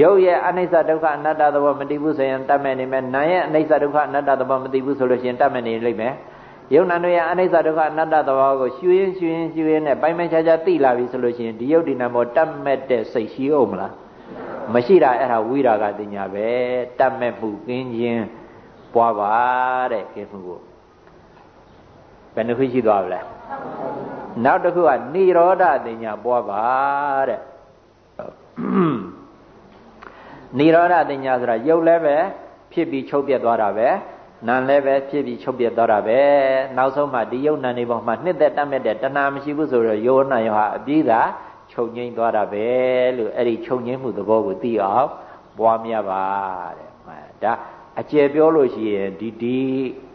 ရုပ်ရဲ့အနိစ္စဒုက္ခအနတ္တသဘောမသိဘူးဆိုရင်တတ်မဲ့နေမယ်နာမ်ရဲ့အနိစ္စဒုက္ခအနတ္တသဘောမသိဘူးဆိုလို့ရှိရင်တတ်မဲ့နေလိမ့်မယ်ယုံနာတို့ရဲ့အနိစ္စဒုက္ခအနတ္တသဘောကိုရှုရင်ရှုရင်ရှုရင်နဲ့ပိုင်းပိုင်းခြားခြားသိလာပြီဆိုလို့ရှိရင်ဒီယုတ်ဒီနာမောတတ်မဲ့တဲ့စိတ်ရှိအောင်မလားမရှိတာအဲ့ဒါဝိရာဂတင်ညာပဲတတ်မဲ့မှုကင်းခြင်းပွားပါတဲ့ကင်းမှုကိုဘယ်နှခုရှိသွားပြီလဲ နောက်တစ်ခုကនិရောဓတင်ညာပွားပါတဲ့និရောဓတင်ညာဆိုတာရုပ်လည်းပဲဖြစ်ပြီးချုပ်ပြတ်သွားတာပဲနာလည်းပဲဖြစ်ပြီးချုပ်ပြတ်သွားတာပဲနောက်ဆုံးမှဒီယုတ်နာနေပေါ်မှာနှစ်သက်တတ်မဲ့တဲ့တဏှာမရှိဘူးဆိုတော့ယောနာယောဟာအပြီးသာချုပ်ငိမ့်သွားတာပဲလို့အဲ့ဒီချုပ်ငိမ့်မှုသဘောကိုသိအောင်ပွားများပါတဲ့ဒါအကျယ်ပြောလို့ရှိရင်ဒီဒီ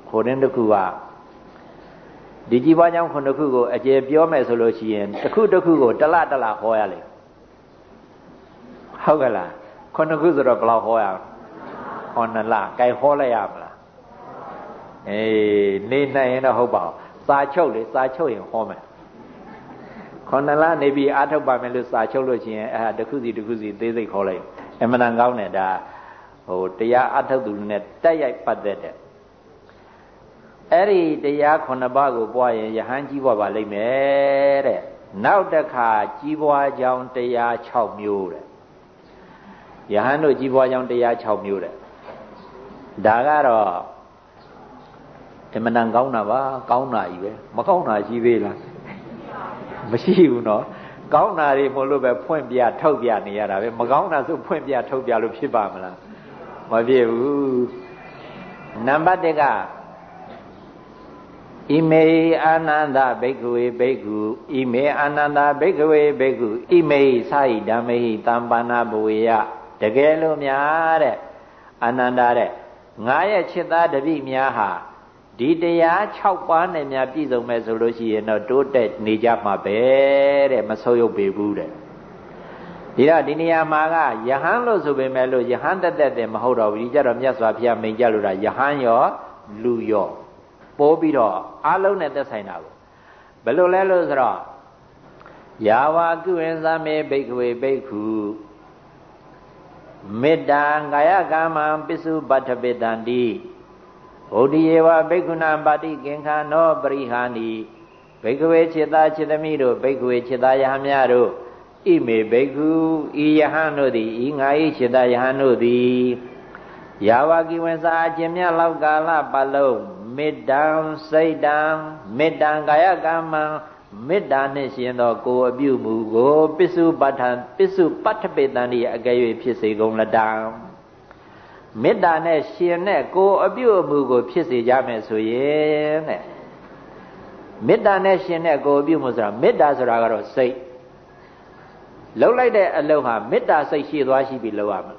ခိုတဲ့တစ်ခုက ဒီကြည်ပွားကြောင့်ခုနှစ်ခုကိုအကျယ်ပြောမယ်ဆိုလို့ရှိရင်တစ်ခုတစ်ခုကိုတလတလဟောရလိမ့်ဟုတ်ကလားခုနှစ်ခုဆိုတော့ဘယ်လောက်ဟောရအောင်ဟောနှစ်လကြိုင်ဟောလိုက်ရမလားအေးနေနိုင်ရင်တော့ဟုတ်ပါဘူးစာချုပ်လေစာချုပ်ရင်ဟောမယ်ခொနလနေပြီးအာထုတ်ပါမယ်လို့စာချုပ်လို့ရှိရင်အဲတခုစီတခုစီသေးစိတ်ခေါ်လိုက်အမှန်တန်ကောင်းတယ်ဒါဟိုတရားအထုတ်သူနဲ့တက်ရိုက်ပတ်သက်တဲ့ အဲ့ဒီတရားခုနှစ်ပါးကိုပွားရင်ယဟန်ကြီးပွားပါလိမ့်မယ်တဲ့နောက်တစ်ခါကြီးပွားကြောင်းတရား6မျိုးတဲ့ယဟန်တို့ကြီးပွားကြောင်းတရား6မျိုးတဲ့ဒါကတော့အမှန်တန်ကောင်းတာပါကောင်းတာကြီးပဲမကောင်းတာရှိသေးလားမရှိဘူးနော်ကောင်းတာတွေမလို့ပဲဖွင့်ပြထုတ်ပြနေရတာပဲမကောင်းတာဆိုဖွင့်ပြထုတ်ပြလို့ဖြစ်ပါမလားမဖြစ်ဘူးနံပါတ်1က ဣမေအာနန္ဒဘိက္ခဝေဘိက္ခုဣမေအာနန္ဒဘိက္ခဝေဘိက္ခုဣမေသာဟိဓမ္မေဟိတမ္ပနာဘဝေယတကယ်လို့များတဲ့အာနန္ဒတဲ့ငါရဲ့จิตသားတပိများဟာဒီတရား6ပါးနဲ့များပြည့်စုံမဲ့ဆိုလို့ရှိရင်တော့တိုးတက်နေကြမှာပဲတဲ့မဆုပ်ယုပ်ပေဘူးတဲ့ဒီတော့ဒီနေရာမှာကယဟန်လို့ဆိုပေမဲ့လို့ယဟန်တက်တက်တယ်မဟုတ်တော့ဘူးဒီကြတော့မြတ်စွာဘုရားမိန်ကြလို့တာယဟန်ရောလူရော ပိုးပြီးတော့အလုံးနဲ့သက်ဆိုင်တာကိုဘယ်လိုလဲလို့ဆိုတော့ယာဝကုဝင်သမေဘိက္ခဝေဘိက္ခုမေတ္တံကာယကမ္မံပစ္စုပတ္ထပိတံတိဗုဒ္ဓေဝဘိက္ခုဏပါတိကင်္ခာနောပရိဟာနိဘိက္ခဝေခြေသာခြေသမိတို့ဘိက္ခဝေခြေသာယဟမြတို့ဣမေဘိက္ခုဤယဟန်တို့သည်ဤငါဤခြေသာယဟန်တို့သည်ယာဝကိဝံစာအခြင်းမြတ်လောက်ကာလပလုံး မေတ္တံစိတ်တံမေတ္တံကာယကမ္မံမေတ္တာနှင့်ရှင်သောကိုယ်အပြုမူကိုပစ္စုပတ္ထံပစ္စုပတ္ထပေတံဤအကယ်၍ဖြစ်စေကုန်လတံမေတ္တာနဲ့ရှင်နဲ့ကိုယ်အပြုအမူကိုဖြစ်စေကြမယ်ဆိုရင်တဲ့မေတ္တာနဲ့ရှင်တဲ့ကိုယ်ပြုမှုဆိုတာမေတ္တာဆိုတာကတော့စိတ်လှုပ်လိုက်တဲ့အလုပ်ဟာမေတ္တာစိတ်ရှိသွားရှိပြီးလှုပ်ရမှာ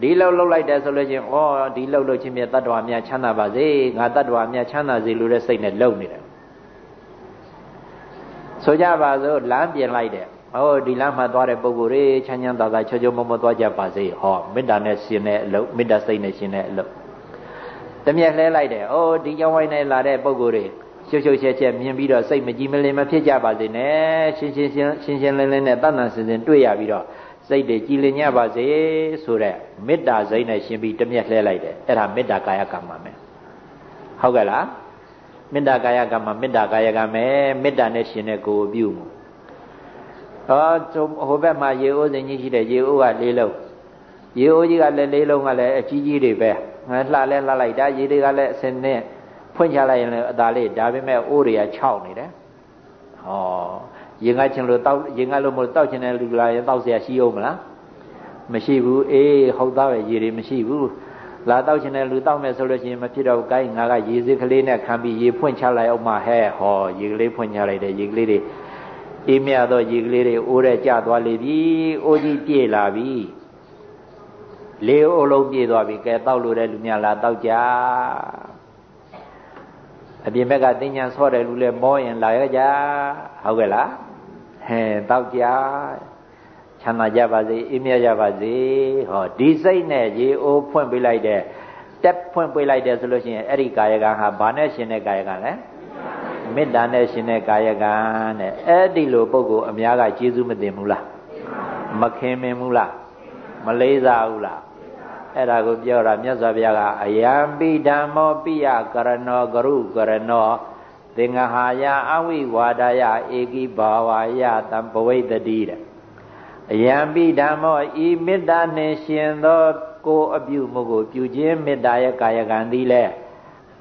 ဒီလှုပ်လှုပ်လိုက်တယ်ဆိုလို့ချင်းဩဒီလှုပ်လှုပ်ချင်းမြတ်တ attva များချမ်းသာပါစေငါတ attva များချမ်းသာစေလို့တဲ့စိတ်နဲ့လှုပ်နေတယ်ဆိုကြပါစို့လမ်းပြင်လိုက်တယ်ဟောဒီလမ်းမှာသွားတဲ့ပုဂ္ဂိုလ်တွေချမ်းချမ်းသာသာချောချောမမသွားကြပါစေဟောမေတ္တာနဲ့ရှင်တဲ့အလုပ်မေတ္တာစိတ်နဲ့ရှင်တဲ့အလုပ်တမျက်လှဲလိုက်တယ်ဩဒီကြောင်းဝိုင်းနဲ့လာတဲ့ပုဂ္ဂိုလ်တွေရှုပ်ရှုပ်ချက်ချက်မြင်ပြီးတော့စိတ်မကြည်မလင်မဖြစ်ကြပါစေနဲ့ရှင်းရှင်းရှင်းရှင်းရှင်းလင်းလင်းနဲ့တတ်တန်စင်စင်တွေ့ရပြီးတော့ စိတ်တွေကြည်လင်ကြပါစေဆိုတဲ့မေတ္တာစိတ်နဲ့ရှင်ပြီးတမျက်လှဲလိုက်တယ်အဲ့ဒါမေတ္တာကာယကမ္မမယ်ဟုတ်ကဲ့လားမေတ္တာကာယကမ္မမေတ္တာကာယကမ္မမေတ္တာနဲ့ရှင်တဲ့ကိုယ်ပြုမှုဟောဟိုဘက်မှာရေအိုးစင်ကြီးရှိတယ်ရေအိုးကလေးလုံးရေအိုးကြီးကလည်းလေးလုံးကလည်းအကြီးကြီးတွေပဲလှလဲလှလိုက်တာရေတွေကလည်းအစင်းနဲ့ဖွင့်ချလိုက်ရင်လည်းအသာလေးဒါပေမဲ့အိုးတွေက6နေတယ်ဟော ရင်ကချင်းလို့တောက်ရင်ကလို့မလို့တောက်ချင်တဲ့လူလာရင်တောက်เสียရှိအောင်မလားမရှိဘူးအေးဟုတ်သားပဲရေတွေမရှိဘူးလာတောက်ချင်တဲ့လူတောက်မယ်ဆိုလို့ရှိရင်မဖြစ်တော့ဘူးကိုင်းငါကရေစစ်ကလေးနဲ့ခံပြီးရေဖွင့်ချလိုက်အောင်မှဟဲ့ဟောရေကလေးဖွင့်ချလိုက်တယ်ရေကလေးတွေအေးမြတော့ရေကလေးတွေအိုးတဲ့ကျသွားလေပြီအိုးကြီးပြေလာပြီလေးအိုးလုံးပြေသွားပြီကဲတောက်လို့တဲ့လူများလာတောက်ကြအပြင်ဘက်ကတင်ညာဆော့တယ်လူလည်းမောရင်လာရကြဟုတ်ကဲ့လား ဟဲတောက်ကြချမ်းသာကြပါစေအေးမြကြပါစေဟောဒီစိတ်နဲ့ရေအိုးဖွင့်ပေးလိုက်တဲ့တက်ဖွင့်ပေးလိုက်တယ်ဆိုလို့ရှိရင်အဲ့ဒီကာယကံဟာဘာနဲ့ရှင်တဲ့ကာယကံလဲမေတ္တာနဲ့ရှင်တဲ့ကာယကံတဲ့အဲ့ဒီလိုပုဂ္ဂိုလ်အများကကျေးဇူးမတင်ဘူးလားမခင်မင်ဘူးလားမလေးစားဘူးလားအဲ့ဒါကိုပြောတာမြတ်စွာဘုရားကအယံပိဓမ္မောပိယကရဏောကရုကရဏော သင်္ဃဟာယအဝိဝါဒယဧကိဘာဝယတံပဝိတတိတဲ့အယံပိဓမ္မောဤမေတ္တာနှင့်ရှင်သောကိုအပြုမှုကို ပြုခြင်းမေတ္တာရဲ့ကာယကံသည်လဲ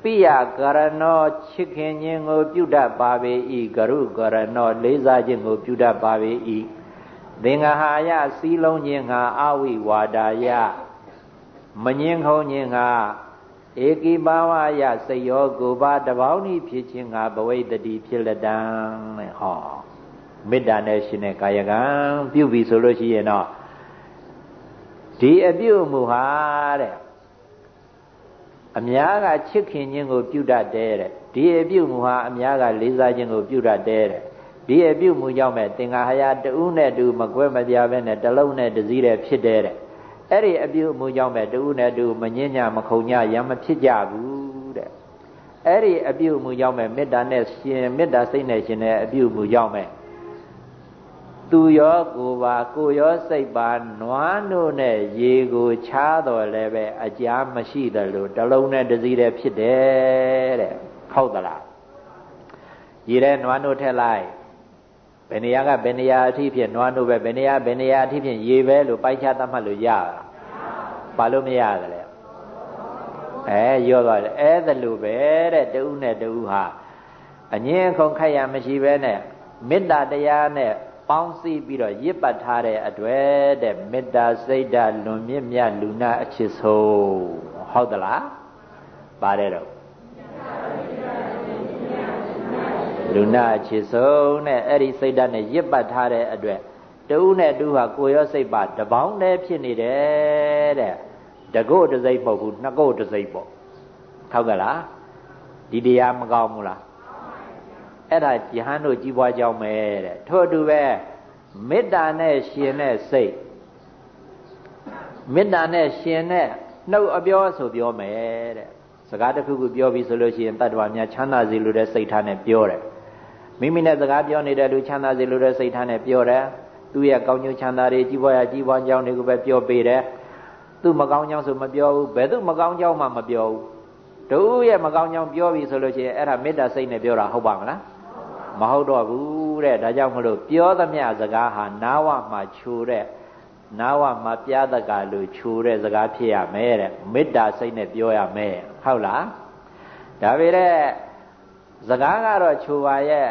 ပိယကရဏောချစ်ခင်ခြင်းကို ပြုတတ်ပါပေ၏ကရုကရဏောလေးစားခြင်းကို ပြုတတ်ပါပေ၏သင်္ဃဟာယစီလုံးခြင်းငါအဝိဝါဒယမငင်းခုံခြင်းက ဧကိဘာဝယစိတ်ရောကိုပါတပေါင်းဤဖြစ်ခြင်းကဘဝိတတိဖြစ်လက်တံတဲ့ဟောမေတ္တာနဲ့ရှင်တဲ့ကာယကံပြုပြီဆိုလို့ရှိရင်တော့ဒီအပြုအမူဟာတဲ့အများကချစ်ခင်ခြင်းကိုပြုတတ်တယ်တဲ့ဒီအပြုအမူဟာအများကလေးစားခြင်းကိုပြုတတ်တယ်တဲ့ဒီအပြုအမူကြောင့်မဲ့သင်္ဃာဟယတူးနဲ့တူမကွဲမပြားပဲနဲ့တလုံးနဲ့တစည်းတဲ့ဖြစ်တယ်တဲ့ အဲ့ဒီအပြုအမူကြောင့်ပဲတူနဲ့တူမငင်းညမခုံညရံမဖြစ်ကြဘူးတဲ့အဲ့ဒီအပြုအမူကြောင့်ပဲမေတ္တာနဲ့ရှင်မေတ္တာစိတ်နဲ့ရှင်တဲ့အပြုအမူကြောင့်ပဲသူရောကိုပါကိုရောစိတ်ပါနွားတို့နဲ့ရေကိုချားတော်လည်းပဲအကြားမရှိတယ်လို့တလုံးနဲ့တစည်းတည်းဖြစ်တယ်တဲ့ဟုတ်သလားရေထဲနွားတို့ထက်လိုက် ဘယ်နေရာကဘယ်နေရာအထိဖြင့်နွားနို့ပဲဘယ်နေရာဘယ်နေရာအထိဖြင့်ရေပဲလို့ပိုက်ချသတ်မှတ်လို့ရတာဘာလို့မရသလဲအဲရောသွားတယ်အဲဒါလိုပဲတဲ့တူးနဲ့တူးဟာအငင်းခုန်ခိုက်ရမရှိပဲနဲ့မေတ္တာတရားနဲ့ပေါင်းစည်းပြီးတော့ရစ်ပတ်ထားတဲ့အတွက်တဲ့မေတ္တာစိတ်ဓာတ်လွန်မြင့်မြတ်လူနာအချစ်ဆုံးဟုတ်သလားပါတယ်တော့ လူနာအခြေဆုံးနဲ့အဲ့ဒီစိတ်ဓာတ်နဲ့ရစ်ပတ်ထားတဲ့အတွက်တူးနဲ့တူးဟာကိုရောစိတ်ပါတပေါင်းတည်းဖြစ်နေတယ်တဲ့တကုတ်တစိမ့်မဟုတ်ဘူးနှစ်ကုတ်တစိမ့်ပေါ့ဟုတ်ကလားဒီတရားမကောင်းဘူးလားအဲ့ဒါယဟန်တို့ကြီးပွားကြောင်းပဲတဲ့ထို့အတူပဲမေတ္တာနဲ့ရှင်တဲ့စိတ်မေတ္တာနဲ့ရှင်တဲ့နှုတ်အပြောဆိုပြောမယ်တဲ့စကားတစ်ခုခုပြောပြီးဆိုလို့ရှိရင်တတ္တဝါများချမ်းသာစေလိုတဲ့စိတ်ထားနဲ့ပြောတယ် မိမိနဲ့စကားပြောနေတဲ့လူချမ်းသာစေလိုတဲ့စိတ်ထားနဲ့ပြောတယ်သူ့ရဲ့ကောင်းကျိုးချမ်းသာတွေကြီးပွားရကြီးပွားကြောင်းတွေကိုပဲပြောပေးတယ်သူ့မကောင်းကြောင်းဆိုမပြောဘူးဘယ်သူမကောင်းကြောင်းမှမပြောဘူးတို့ရဲ့မကောင်းကြောင်းပြောပြီဆိုလို့ရှိရင်အဲ့ဒါမေတ္တာစိတ်နဲ့ပြောတာဟုတ်ပါမလားမဟုတ်တော့ဘူးတဲ့ဒါကြောင့်မလို့ပြောသမျှစကားဟာနာဝမှာခြူတဲ့နာဝမှာပြားတကလို့ခြူတဲ့စကားဖြစ်ရမယ်တဲ့မေတ္တာစိတ်နဲ့ပြောရမယ်ဟုတ်လားဒါပေမဲ့စကားကတော့ခြူပါရဲ့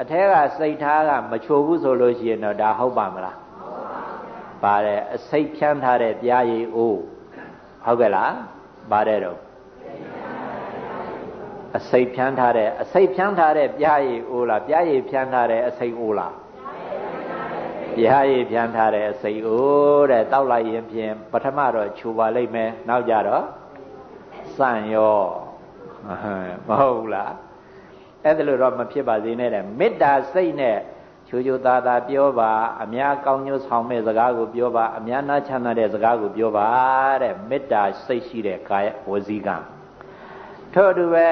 အထဲကစိတ်ထားကမချိုဘူးဆိုလို့ရှိရင်တော့ဒါဟုတ်ပါမလားပါတယ်အစိတ်ဖြန်းထားတဲ့ပြားရည်အိုးဟုတ်ကဲ့လားပါတယ်တော့အစိတ်ဖြန်းထားတဲ့အစိတ်ဖြန်းထားတဲ့ပြားရည်အိုးလားပြားရည်ဖြန်းထားတဲ့အစိတ်အိုးလားပြားရည်ဖြန်းထားတဲ့အစိတ်အိုးတဲ့တောက်လိုက်ရင်ဖြင့်ပထမတော့ခြူပါလိမ့်မယ်နောက်ကြတော့စန့်ရောမဟုတ်ဘူးလား အဲ့ဒါလို့တော့မဖြစ်ပါစေနဲ့တဲ့မေတ္တာစိတ်နဲ့ချိုးချိုးသားသားပြောပါအများကောင်းကျိုးဆောင်မဲ့စကားကိုပြောပါအများနာချမ်းသာတဲ့စကားကိုပြောပါတဲ့မေတ္တာစိတ်ရှိတဲ့ကာယဝစီကံထို့အတူပဲ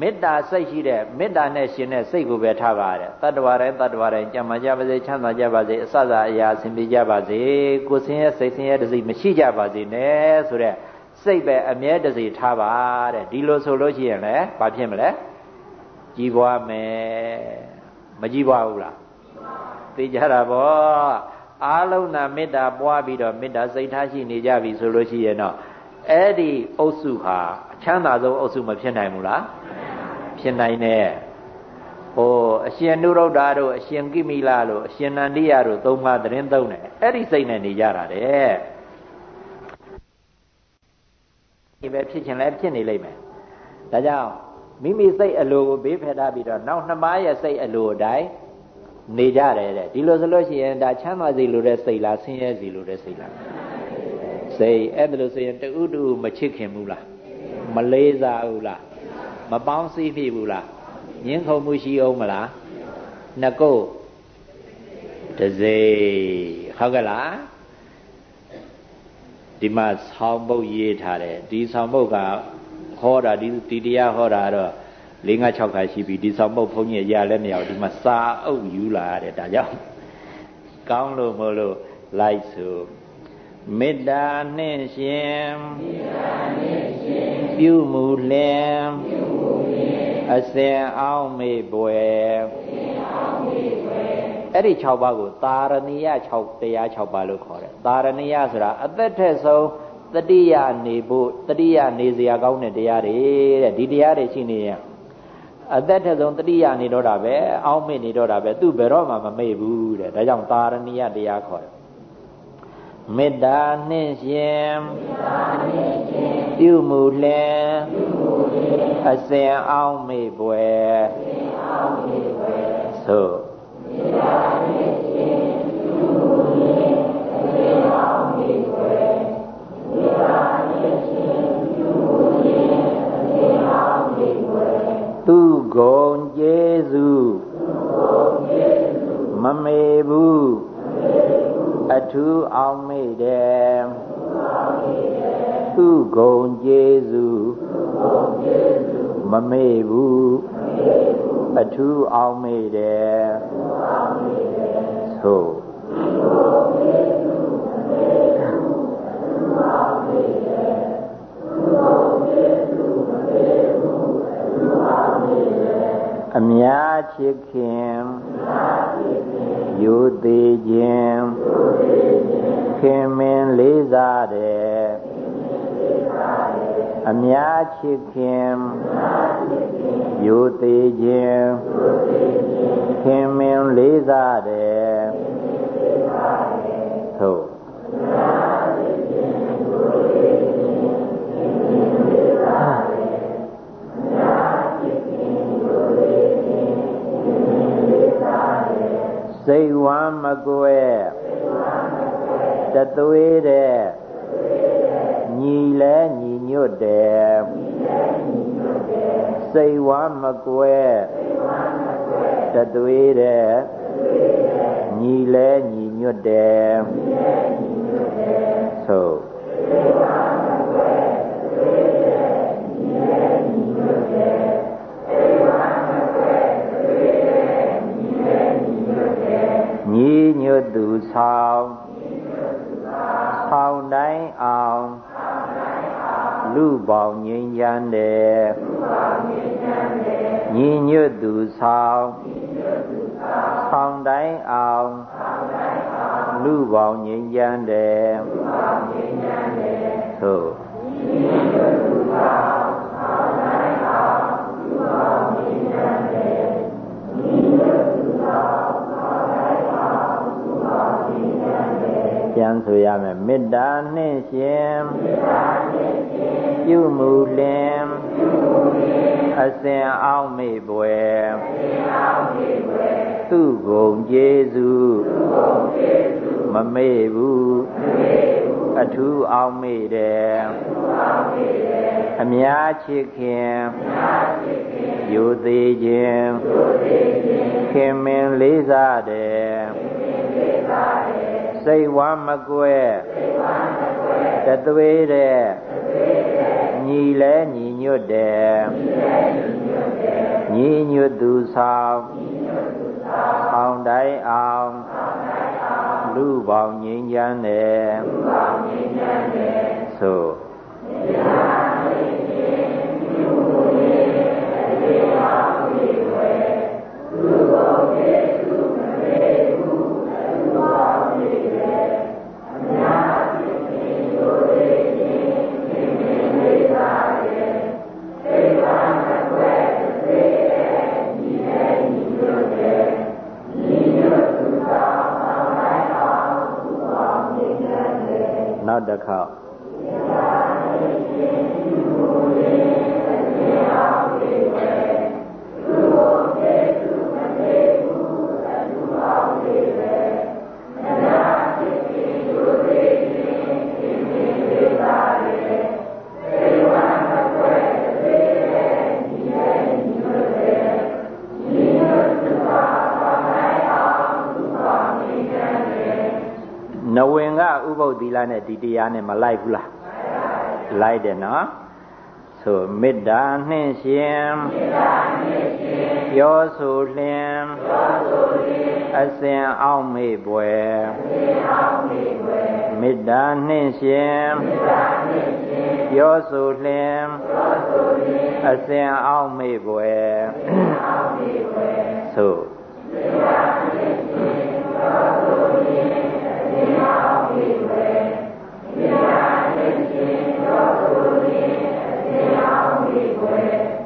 မေတ္တာစိတ်ရှိတဲ့မေတ္တာနဲ့ရှင်တဲ့စိတ်ကိုပဲထားပါတဲ့တတ္တဝါတိုင်းတတ္တဝါတိုင်းကြံမှကြပါစေချမ်းသာကြပါစေအစစအရာဆင်ပြေကြပါစေကိုယ်ဆင်းရဲစိတ်ဆင်းရဲတစိမရှိကြပါစေနဲ့ဆိုတဲ့စိတ်ပဲအမြဲတစေထားပါတဲ့ဒီလိုဆိုလို့ရှိရင်လည်းဘာဖြစ်မလဲ ကြီးပွားမယ်မကြီးပွားဘူးလားသိကြတာဗောအားလုံးနာမေတ္တာပွားပြီးတော့မေတ္တာစိတ်ထားရှိနေကြပြီဆိုလို့ရှိရင်တော့အဲ့ဒီအုပ်စုဟာအချမ်းသာဆုံးအုပ်စုမဖြစ်နိုင်ဘူးလားဖြစ်နိုင်တယ်ဟိုအရှင်နုရုဒ္ဓတို့အရှင်ကိမိလာတို့အရှင်နန္ဒီယတို့သုံးပါးသတင်းသုံးတယ်အဲ့ဒီစိတ်နဲ့နေကြတာတဲ့ဒီပဲဖြစ်ခြင်းလည်းဖြစ်နေလိမ့်မယ်ဒါကြောင့် မိမိစိတ်အလိုကိုဘေးဖယ်ထားပြီးတော့နောက်နှမရဲ့စိတ်အလိုအတိုင်းနေကြတယ်တဲ့ဒီလိုဆိုလို့ရှိရင်ဒါချမ်းသာစီလိုတဲ့စိတ်လားဆင်းရဲစီလိုတဲ့စိတ်လားစိတ်အဲ့ဒါလို့ဆိုရင်တူတူမချစ်ခင်ဘူးလားမလေးစားဘူးလားမပေါင်းစည်းဖြစ်ဘူးလားညှင်းခုန်မှုရှိအောင်မလားနှကုတ်တစေဟုတ်ကဲ့လားဒီမှာဆောင်းပုတ်ရေးထားတယ်ဒီဆောင်းပုတ်က ဟောတာဒီဒီတရားဟောတာတော့၄၅6ခါရှိပြီဒီဆောင်ပုတ်ဘုန်းကြီးရလည်းမရဘူးဒီမှာစာအုပ်ယူလာရတယ်ဒါကြောင့်ကောင်းလို့မလို့လိုက်ဆိုမေတ္တာနှင့်ရှင်မေတ္တာနှင့်ရှင်ပြုမှုလင်ပြုမှုလင်အစဉ်အောင်မေပွယ်အစဉ်အောင်မေပွယ်အဲ့ဒီ6ပါးကိုသာရဏိယ6တရား6ပါးလို့ခေါ်တယ်သာရဏိယဆိုတာအသက်ထက်ဆုံး တတိယနေဖို့တတိယနေစရာကောင်းတဲ့တရားတွေတဲ့ဒီတရားတွေရှိနေရင်အသက်ထက်ဆုံးတတိယနေတော့တာပဲအောင်းမေ့နေတော့တာပဲသူဘယ်တော့မှမမေ့ဘူးတဲ့ဒါကြောင့်သာရဏိယတရားခေါ်တယ်မေတ္တာနှင့်ရှင်ပြုမှုလင်အစဉ်အောင်မေ့ပွယ်သို့မေတ္တာနှင့်ရှင် သူဂုံကျေစုမမေဘူးအထူးအောင်မေ့တယ်သူဂုံကျေစုမမေ့ဘူးအထူးအောင်မေ့တယ်သို့ အများချစ်ခင်ယူသေးခြင်းခင်မင်းလေးစားတယ်အများချစ်ခင်ယူသေးခြင်းခင်မင်းလေးစားတယ်သို့ စိတ်ဝမ်းမကွဲတသွေးတဲ့ညီလဲညီညွတ်တယ်စိတ်ဝမ်းမကွဲတသွေးတဲ့ညီလဲညီညွတ်တယ်သို့ ညွတ်သူဆောင်ဆောင်တိုင်းအောင်လူပေါင်းငြိမ်းချမ်းတယ်ညီညွတ် ပြန်ဆိုရမယ်မေတ္တာနှင့်ရှင်မေတ္တာနှင့်ရှင်ပြုမှုလင်ပြုမှုလင်အစဉ်အောင်မေပွယ်သူဂုံကျေစုမမေ့ဘူးအထူးအောင်မေ့တယ်အများချစ်ခင်ယူသေးခြင်းခင်မင်လေးစားတယ် စိတ်ဝမ်းမကွဲတသွေးတဲ့ညီလဲညီညွတ်တယ်ညီညွတ်သူဆောင်အောင်တိုင်းအောင်လူပေါင်းငြိမ်းချမ်းတယ်ဆိုနောက်တ စ်ခေါက် ကဥပုပ်သီလနဲ့ဒီတရားနဲ့မလိုက်ဘူးလားလိုက်တယ်နော်ဆိုမေတ္တာနှင့်ရှင်မေတ္တာနှင့်ရှင်ပြောဆိုလျင်ပြောဆိုလျင်အစဉ်အောင်မေ့ပွယ်အစဉ်အောင်မေ့ပွယ်မေတ္တာနှင့်ရှင်မေတ္တာနှင့်ရှင်ပြောဆိုလျင်ပြောဆိုလျင်အစဉ်အောင်မေ့ပွယ်အစဉ်အောင်မေ့ပွယ်ဆိုမေတ္တာနှင့်ရှင်ပြောဆိုလျင်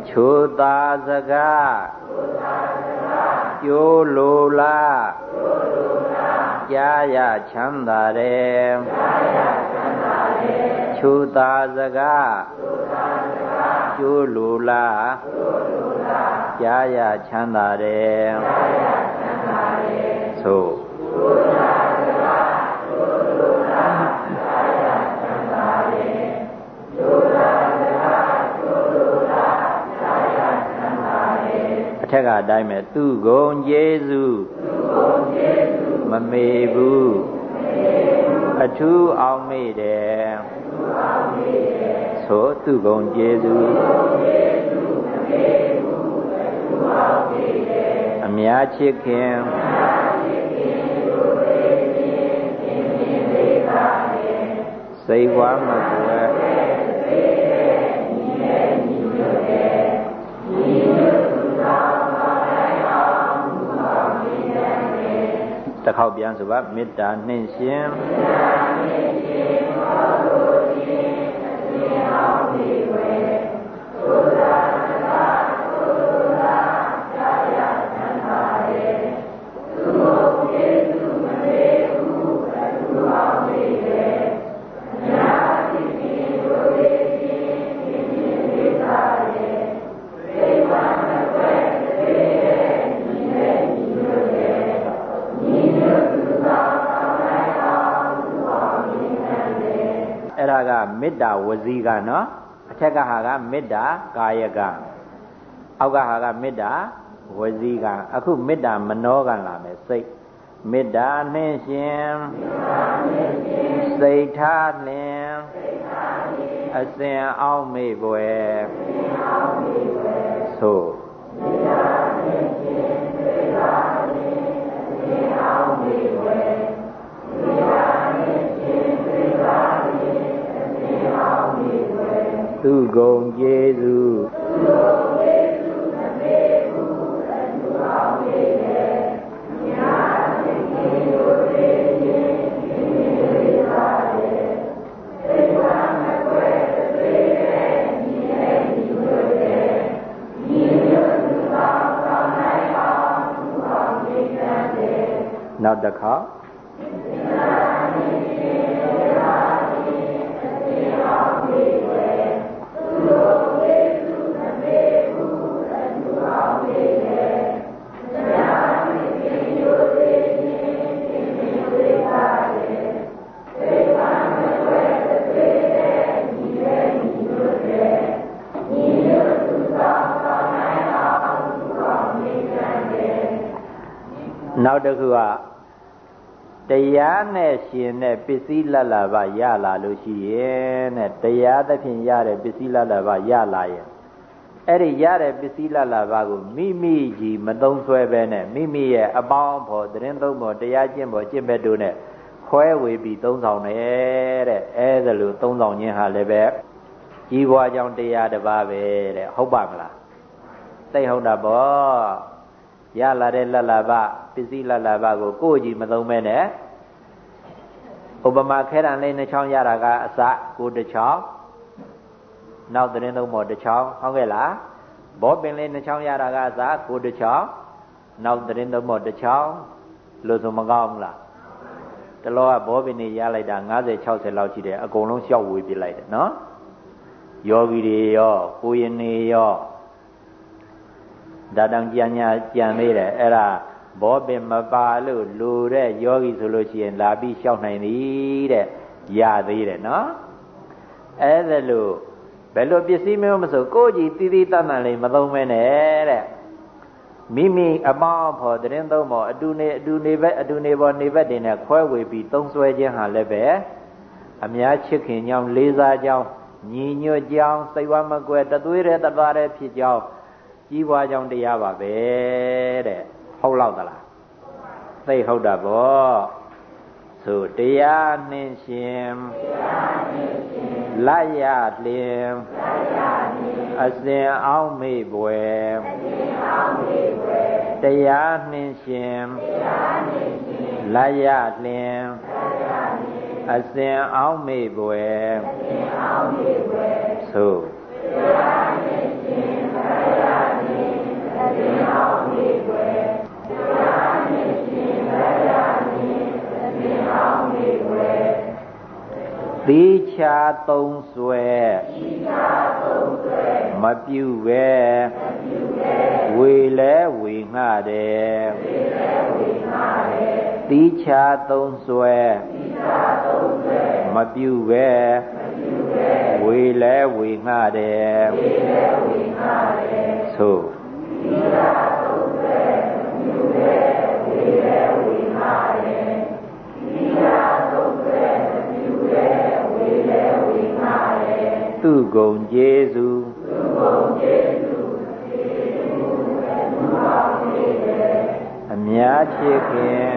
ချိုသာစကားကျိုးလိုလားကြားရချမ်းသာတယ်ချိုသာစကားကျိုးလိုလားကြားရချမ်းသာတယ်သို့အထ က်ကအတိုင်းပဲသူဂုံကျေးဇူးမမေဘူးအထူးအောင်မေ့တယ်ဆိုသူဂုံကျေးဇူးအများချစ်ခင်စိတ်ဝါမကွယ် တစ်ခေါက်ပြန်ဆိုပါမေတ္တာနှင့်ရှင်မေတ္တာနှင့်ရှင်ဘောလို့ရှင်အရှင်အောင်ဒီဝေ အဲ့ဒါကမေတ္တာဝစီကနော်အထက်ကဟာကမေတ္တာကာယကအောက်ကဟာကမေတ္တာဝစီကအခုမေတ္တာမနောကလာမယ်စိတ်မေတ္တာနှင်းရှင်စိတ်ထားလင်အစဉ်အောင်မေ့ွယ်သို့ သူဂုံကျေးဇူးသူဂုံကျေးဇူးမမေ့ဘူးအသူအောင်မေ့တယ်ညာသိခင်တို့ရေရှင်ရှင်လေးပါလေသိဝါမကွယ်သေးတဲ့ညီရဲ့ညီတို့ရဲ့ညီတို့သူတော်ကောင်းနိုင်အောင်သူအောင်မြင်တယ်နောက်တစ်ခါ နောက်တစ်ခုကတရားနဲ့ရှင်တဲ့ပစ္စည်းလတ်လာပါရလာလို့ရှိရဲ့တဲ့တရားသဖြင့်ရတဲ့ပစ္စည်းလတ်လာပါရလာရဲ့အဲ့ဒီရတဲ့ပစ္စည်းလတ်လာပါကိုမိမိကြီးမသုံးဆွဲပဲနဲ့မိမိရဲ့အပေါင်းဖော်သတင်းသုံးဖော်တရားကျင့်ဖော်ကျင့်ဘက်တို့နဲ့ခွဲဝေပြီးသုံးဆောင်တယ်တဲ့အဲ့ဒါလိုသုံးဆောင်ခြင်းဟာလည်းပဲကြီးပွားကြောင်းတရားတစ်ပါးပဲတဲ့ဟုတ်ပါမလားသိဟုတ်တာပေါ့ ရလာတဲ့လတ်လာပါပစ္စည်းလတ်လာပါကိုကိုယ်ကြီးမသုံးမဲနဲ့ဥပမာခဲတံလေးနှချောင်းရတာကအစကိုတစ်ချောင်းနောက်သတင်းသုံးပေါ်တစ်ချောင်းဟုတ်ကဲ့လားဘောပင်လေးနှချောင်းရတာကအစကိုတစ်ချောင်းနောက်သတင်းသုံးပေါ်တစ်ချောင်းလို့ဆိုမကောင်းဘူးလားတလောကဘောပင်နေရလိုက်တာ90 60လောက်ရှိတယ်အကုန်လုံးရှောက်ဝေးပြလိုက်တယ်နော်ယောဂီတွေရောကိုရင်နေရော ဒါတောင်ကြံညာကြံသေးတယ်အဲ့ဒါဘောပင်မပါလို့လူတဲ့ယောဂီဆိုလို့ရှိရင် လာပြီးရှောက်နိုင်သည်တဲ့ရသေးတယ်နော်အဲ့ဒါလို့ဘယ်လိုပစ္စည်းမျိုးမဆိုကိုကြည်တီးတီးတတ်တတ်လေးမသုံးမဲနဲ့တဲ့မိမိအပေါင်းဖော်တရင်သုံးပေါ်အတူနေအတူနေဘက်အတူနေပေါ်နေဘက်တင်နဲ့ခွဲဝေပြီးသုံးဆွဲခြင်းဟာလည်းပဲအများချစ်ခင်ကြောင်းလေးစားကြောင်းညီညွတ်ကြောင်းစိတ်ဝမ်းမကွယ်တသွေးတဲ့တသားတဲ့ဖြစ်ကြောင်း ကြီးပွားကြောင်းတရားပါပဲတဲ့ဟုတ်လောက်သလားသိဟုတ်တာဗောဆိုတရားနှင်းရှင်လက်ရလင်အစဉ်အောင်မေပွယ်တရားနှင်းရှင်လက်ရလင်အစဉ်အောင်မေပွယ်သို့တရားနှင်းရှင်လက်ရ သီချာသုံးဆွဲမပြုပဲဝေလဲဝေငှတယ်သီချာသုံးဆွဲမပြုပဲဝေလဲဝေငှတယ်သို့ သူဂုံကျေးဇူးသူဂုံကျေးဇူးကျေးဇူးဘုရားဖြစ်တယ်အများချစ်ခင်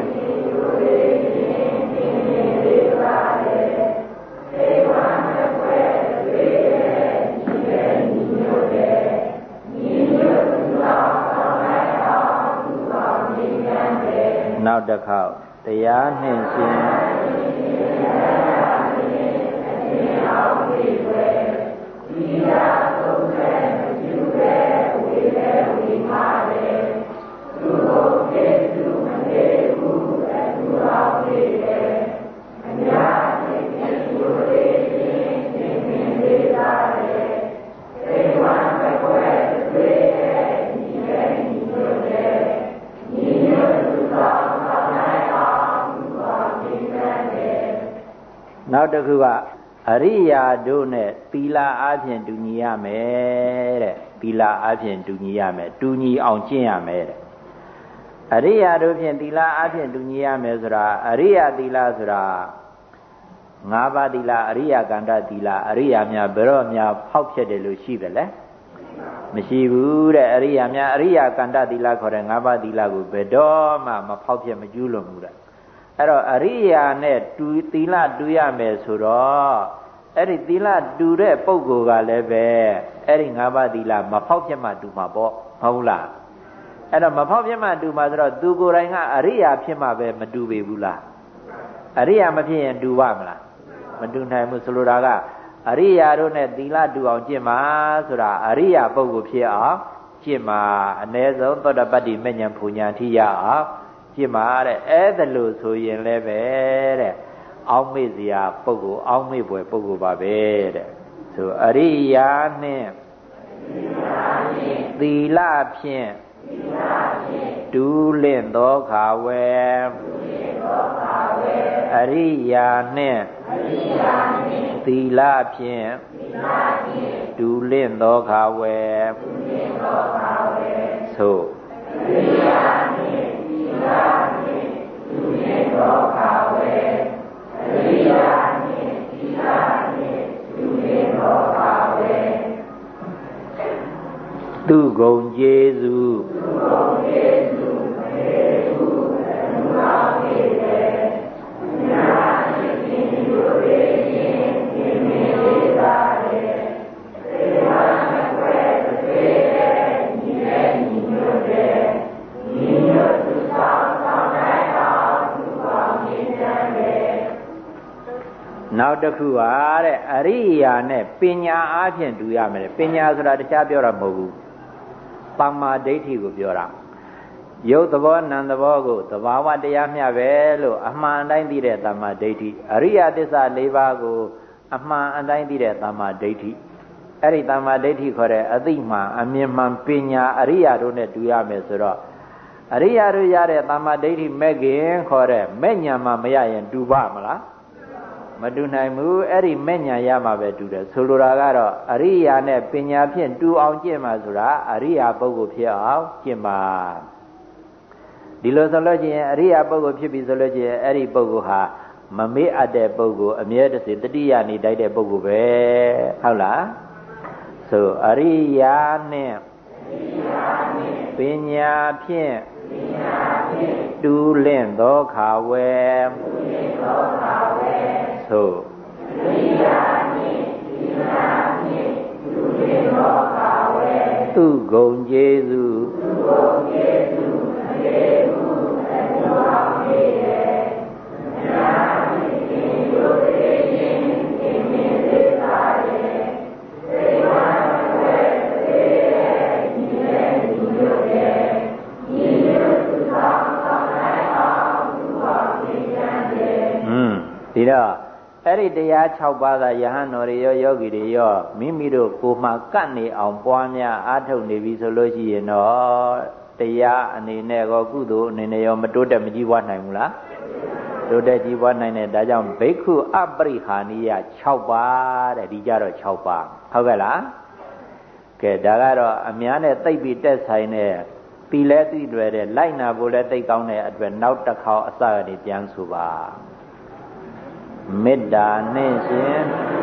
နောက်တစ်ခေါက်တရားနှင့်ရှင် နောက်တစ်ခုကအရိယာတို့နဲ့သီလအားဖြင့်တူညီရမယ်တဲ့သီလအားဖြင့်တူညီရမယ်တူညီအောင်ကျင့်ရမယ်တဲ့အရိယာတို့ဖြင့်သီလအားဖြင့်တူညီရမယ်ဆိုတာအရိယာသီလဆိုတာငါးပါးသီလအရိယာကန္တသီလအရိယာများဘယ်တော့များဖောက်ဖြစ်တယ်လို့ရှိတယ်လဲမရှိဘူးတဲ့အရိယာများအရိယာကန္တသီလခေါ်တဲ့ငါးပါးသီလကိုဘယ်တော့မှမဖောက်ဖြစ်မကျူးလွန်ဘူးတဲ့ အဲ့တော့အရိယာနဲ့တူသီလတူရမယ်ဆိုတော့အဲ့ဒီသီလတူတဲ့ပုဂ္ဂိုလ်ကလည်းပဲအဲ့ဒီ၅ပါးသီလမဖောက်ပြတ်မှတူမှာပေါ့ဟုတ်လားအဲ့တော့မဖောက်ပြတ်မှတူမှာဆိုတော့သူကိုယ်တိုင်ကအရိယာဖြစ်မှပဲမတူပေဘူးလားအရိယာမဖြစ်ရင်တူပါမလားမတူနိုင်ဘူးဆိုလိုတာကအရိယာတို့နဲ့သီလတူအောင်ကျင့်ပါဆိုတာအရိယာပုဂ္ဂိုလ်ဖြစ်အောင်ကျင့်ပါအ ਨੇ ဆုံးသောတပတ္တိမဉ္ဇဉ်ပူညာထိရအောင် ကျင့်ပါတဲ့အဲ့ဒါလို့ဆိုရင်လည်းပဲတဲ့အောက်မေ့စရာပုဂ္ဂိုလ်အောက်မေ့ပွဲပုဂ္ဂိုလ်ပါပဲတဲ့ဆိုအရိယာနှင့်သီလဖြင့်ဒူးလင့်သောခါဝဲအရိယာနှင့်သီလဖြင့်ဒူးလင့်သောခါဝဲသို့အရိယာနှင့် သူဂုံကျေးဇူးသူဂုံကျေးဇူးမေသူအနုနာ နောက်တစ်ခုပါတဲ့အရိယာနဲ့ပညာအားဖြင့်တူရမယ်ပညာဆိုတာတခြားပြောတာမဟုတ်ဘူးပမာဒိဋ္ဌိကိုပြောတာရုပ်သဘောနာမ်သဘောကိုသဘာဝတရားမျှပဲလို့အမှန်တိုင်းသိတဲ့သမ္မာဒိဋ္ဌိအရိယသစ္စာ၄ပါးကို အမှန်အတိုင်းသိတဲ့သမ္မာဒိဋ္ဌိအဲ့ဒီသမ္မာဒိဋ္ဌိခေါ်တဲ့အသိမှန်အမြင်မှန်ပညာအရိယတို့နဲ့တူရမယ်ဆိုတော့အရိယတို့ရတဲ့သမ္မာဒိဋ္ဌိမဲ့ခင်ခေါ်တဲ့မဲ့ညာမှမရရင်တူပါမလား မတူနိုင်ဘူးအဲ့ဒီမဲ့ညာရမှာပဲတူတယ်ဆိုလိုတာကတော့အရိယာနဲ့ပညာဖြင့်တူအောင်ကျင့်မှာဆိုတာအရိယာပုဂ္ဂိုလ်ဖြစ်အောင်ကျင့်ပါဒီလိုဆိုလို့ချင်းအရိယာပုဂ္ဂိုလ်ဖြစ်ပြီဆိုလို့ချင်းအဲ့ဒီပုဂ္ဂိုလ်ဟာမမေ့အပ်တဲ့ပုဂ္ဂိုလ်အမြဲတစေတတိယနေတိုက်တဲ့ပုဂ္ဂိုလ်ပဲဟုတ်လားဆိုအရိယာနဲ့ပညာဖြင့်တူလင့်သောခါဝဲတူလင့်သောခါဝဲ သို့ဝိယာနှင့်ဒီနာနှင့်လူတွေသောပါဝဲသူဂုံကျေးဇူးသူဂုံကျေးဇူးအေဟုအနုအမေ ဒီတရား6ပါးသာယဟန်တော်တွေရောယောဂီတွေရောမိမိတို့ကိုယ်မှကတ်နေအောင်ပွားများအားထုတ်နေပြီဆိုလို့ရှိရင်တော့တရားအနေနဲ့ရောကုသိုလ်အနေနဲ့ရောမတိုးတက်မကြီးပွားနိုင်ဘူးလားတိုးတက်ကြီးပွားနိုင်တယ်ဒါကြောင့်ဘိက္ခုအပရိဟာနိယ6ပါးတဲ့ဒီကြတော့6ပါးဟုတ်ကဲ့လားကဲဒါကတော့အများနဲ့သိပ်ပြီးတက်ဆိုင်တဲ့ပြီလဲသိတွေတဲ့လိုက်နာဖို့လဲသိကောင်းတဲ့အတွက်နောက်တစ်ခေါက်အစကနေပြန်ဆိုပါ မေတ္တာနဲ့ရှင်ဒီ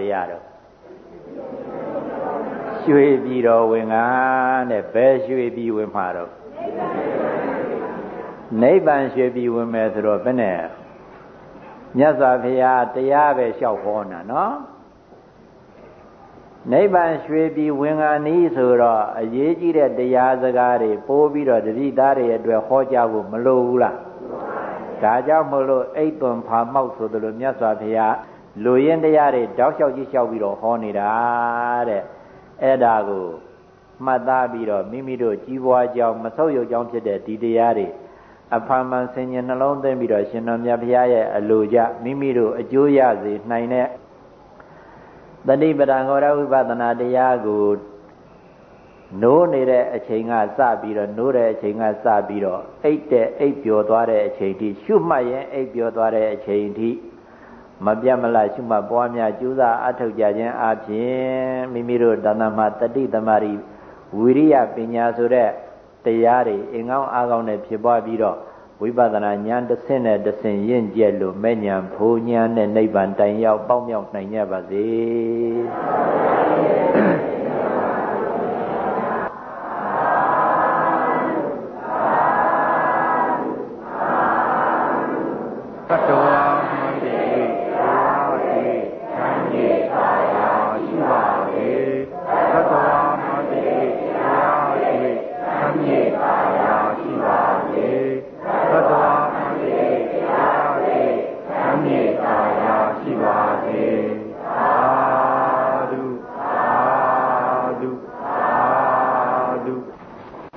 တရားတော့ရွှေပြည်တော်ဝင်ကတဲ့ဘယ်ရွှေပြည်ဝင်မှာတော့နိဗ္ဗာန်ရွှေပြည်ဝင်မယ်ဆိုတော့ဘယ်နဲ့မြတ်စွာဘုရားတရားပဲလျှောက်ဟောနာနော်နိဗ္ဗာန်ရွှေပြည်ဝင်ငါနီးဆိုတော့အရေးကြီးတဲ့တရားစကားတွေပိုးပြီးတော့တတိသားတွေအတွက်ဟောကြားဖို့မလိုဘူးလားဒါကြောင့်မလို့အိတ်သွန်ဖာမောက်ဆိုသလိုမြတ်စွာဘုရား လူရင်းတရားတွေတောက်လျှောက်ကြီးလျှောက်ပြီးတော့ဟောနေတာတဲ့အဲ့ဒါကိုမှတ်သားပြီးတော့မိမိတို့ကြီးပွားကြောင်းမဆုပ်ယုတ်ကြောင်းဖြစ်တဲ့ဒီတရားတွေအဖာမှန်ဆင်ញင်နှလုံးသွင်းပြီးတော့ရှင်တော်မြတ်ဘုရားရဲ့အလိုကြမိမိတို့အကျိုးရစေနိုင်တဲ့တတိပဒံဂောရဝိပဿနာတရားကိုနိုးနေတဲ့အချိန်ကစပြီးတော့နိုးတဲ့အချိန်ကစပြီးတော့အိတ်တဲ့အိတ်ပျော်သွားတဲ့အချိန်ထိရှုမှတ်ရင်အိတ်ပျော်သွားတဲ့အချိန်ထိ မပြတ်မလတ်ရှုမှတ်ပွားများကြိုးစားအထောက်ကြခြင်းအပြင်မိမိတို့တဏ္ဍမှာတတိသမารီဝိရိယပညာဆိုတဲ့တရားတွေအင်ကောင်းအားကောင်းနဲ့ဖြစ်ပွားပြီးတော့ဝိပဿနာဉာဏ်တစ်ဆင့်နဲ့တစ်ဆင့်ရင့်ကျက်လို့မဲ့ဉာဏ်ဘိုးဉာဏ်နဲ့နိဗ္ဗာန်တိုင်ရောက်ပေါက်မြောက်နိုင်ကြပါစေ။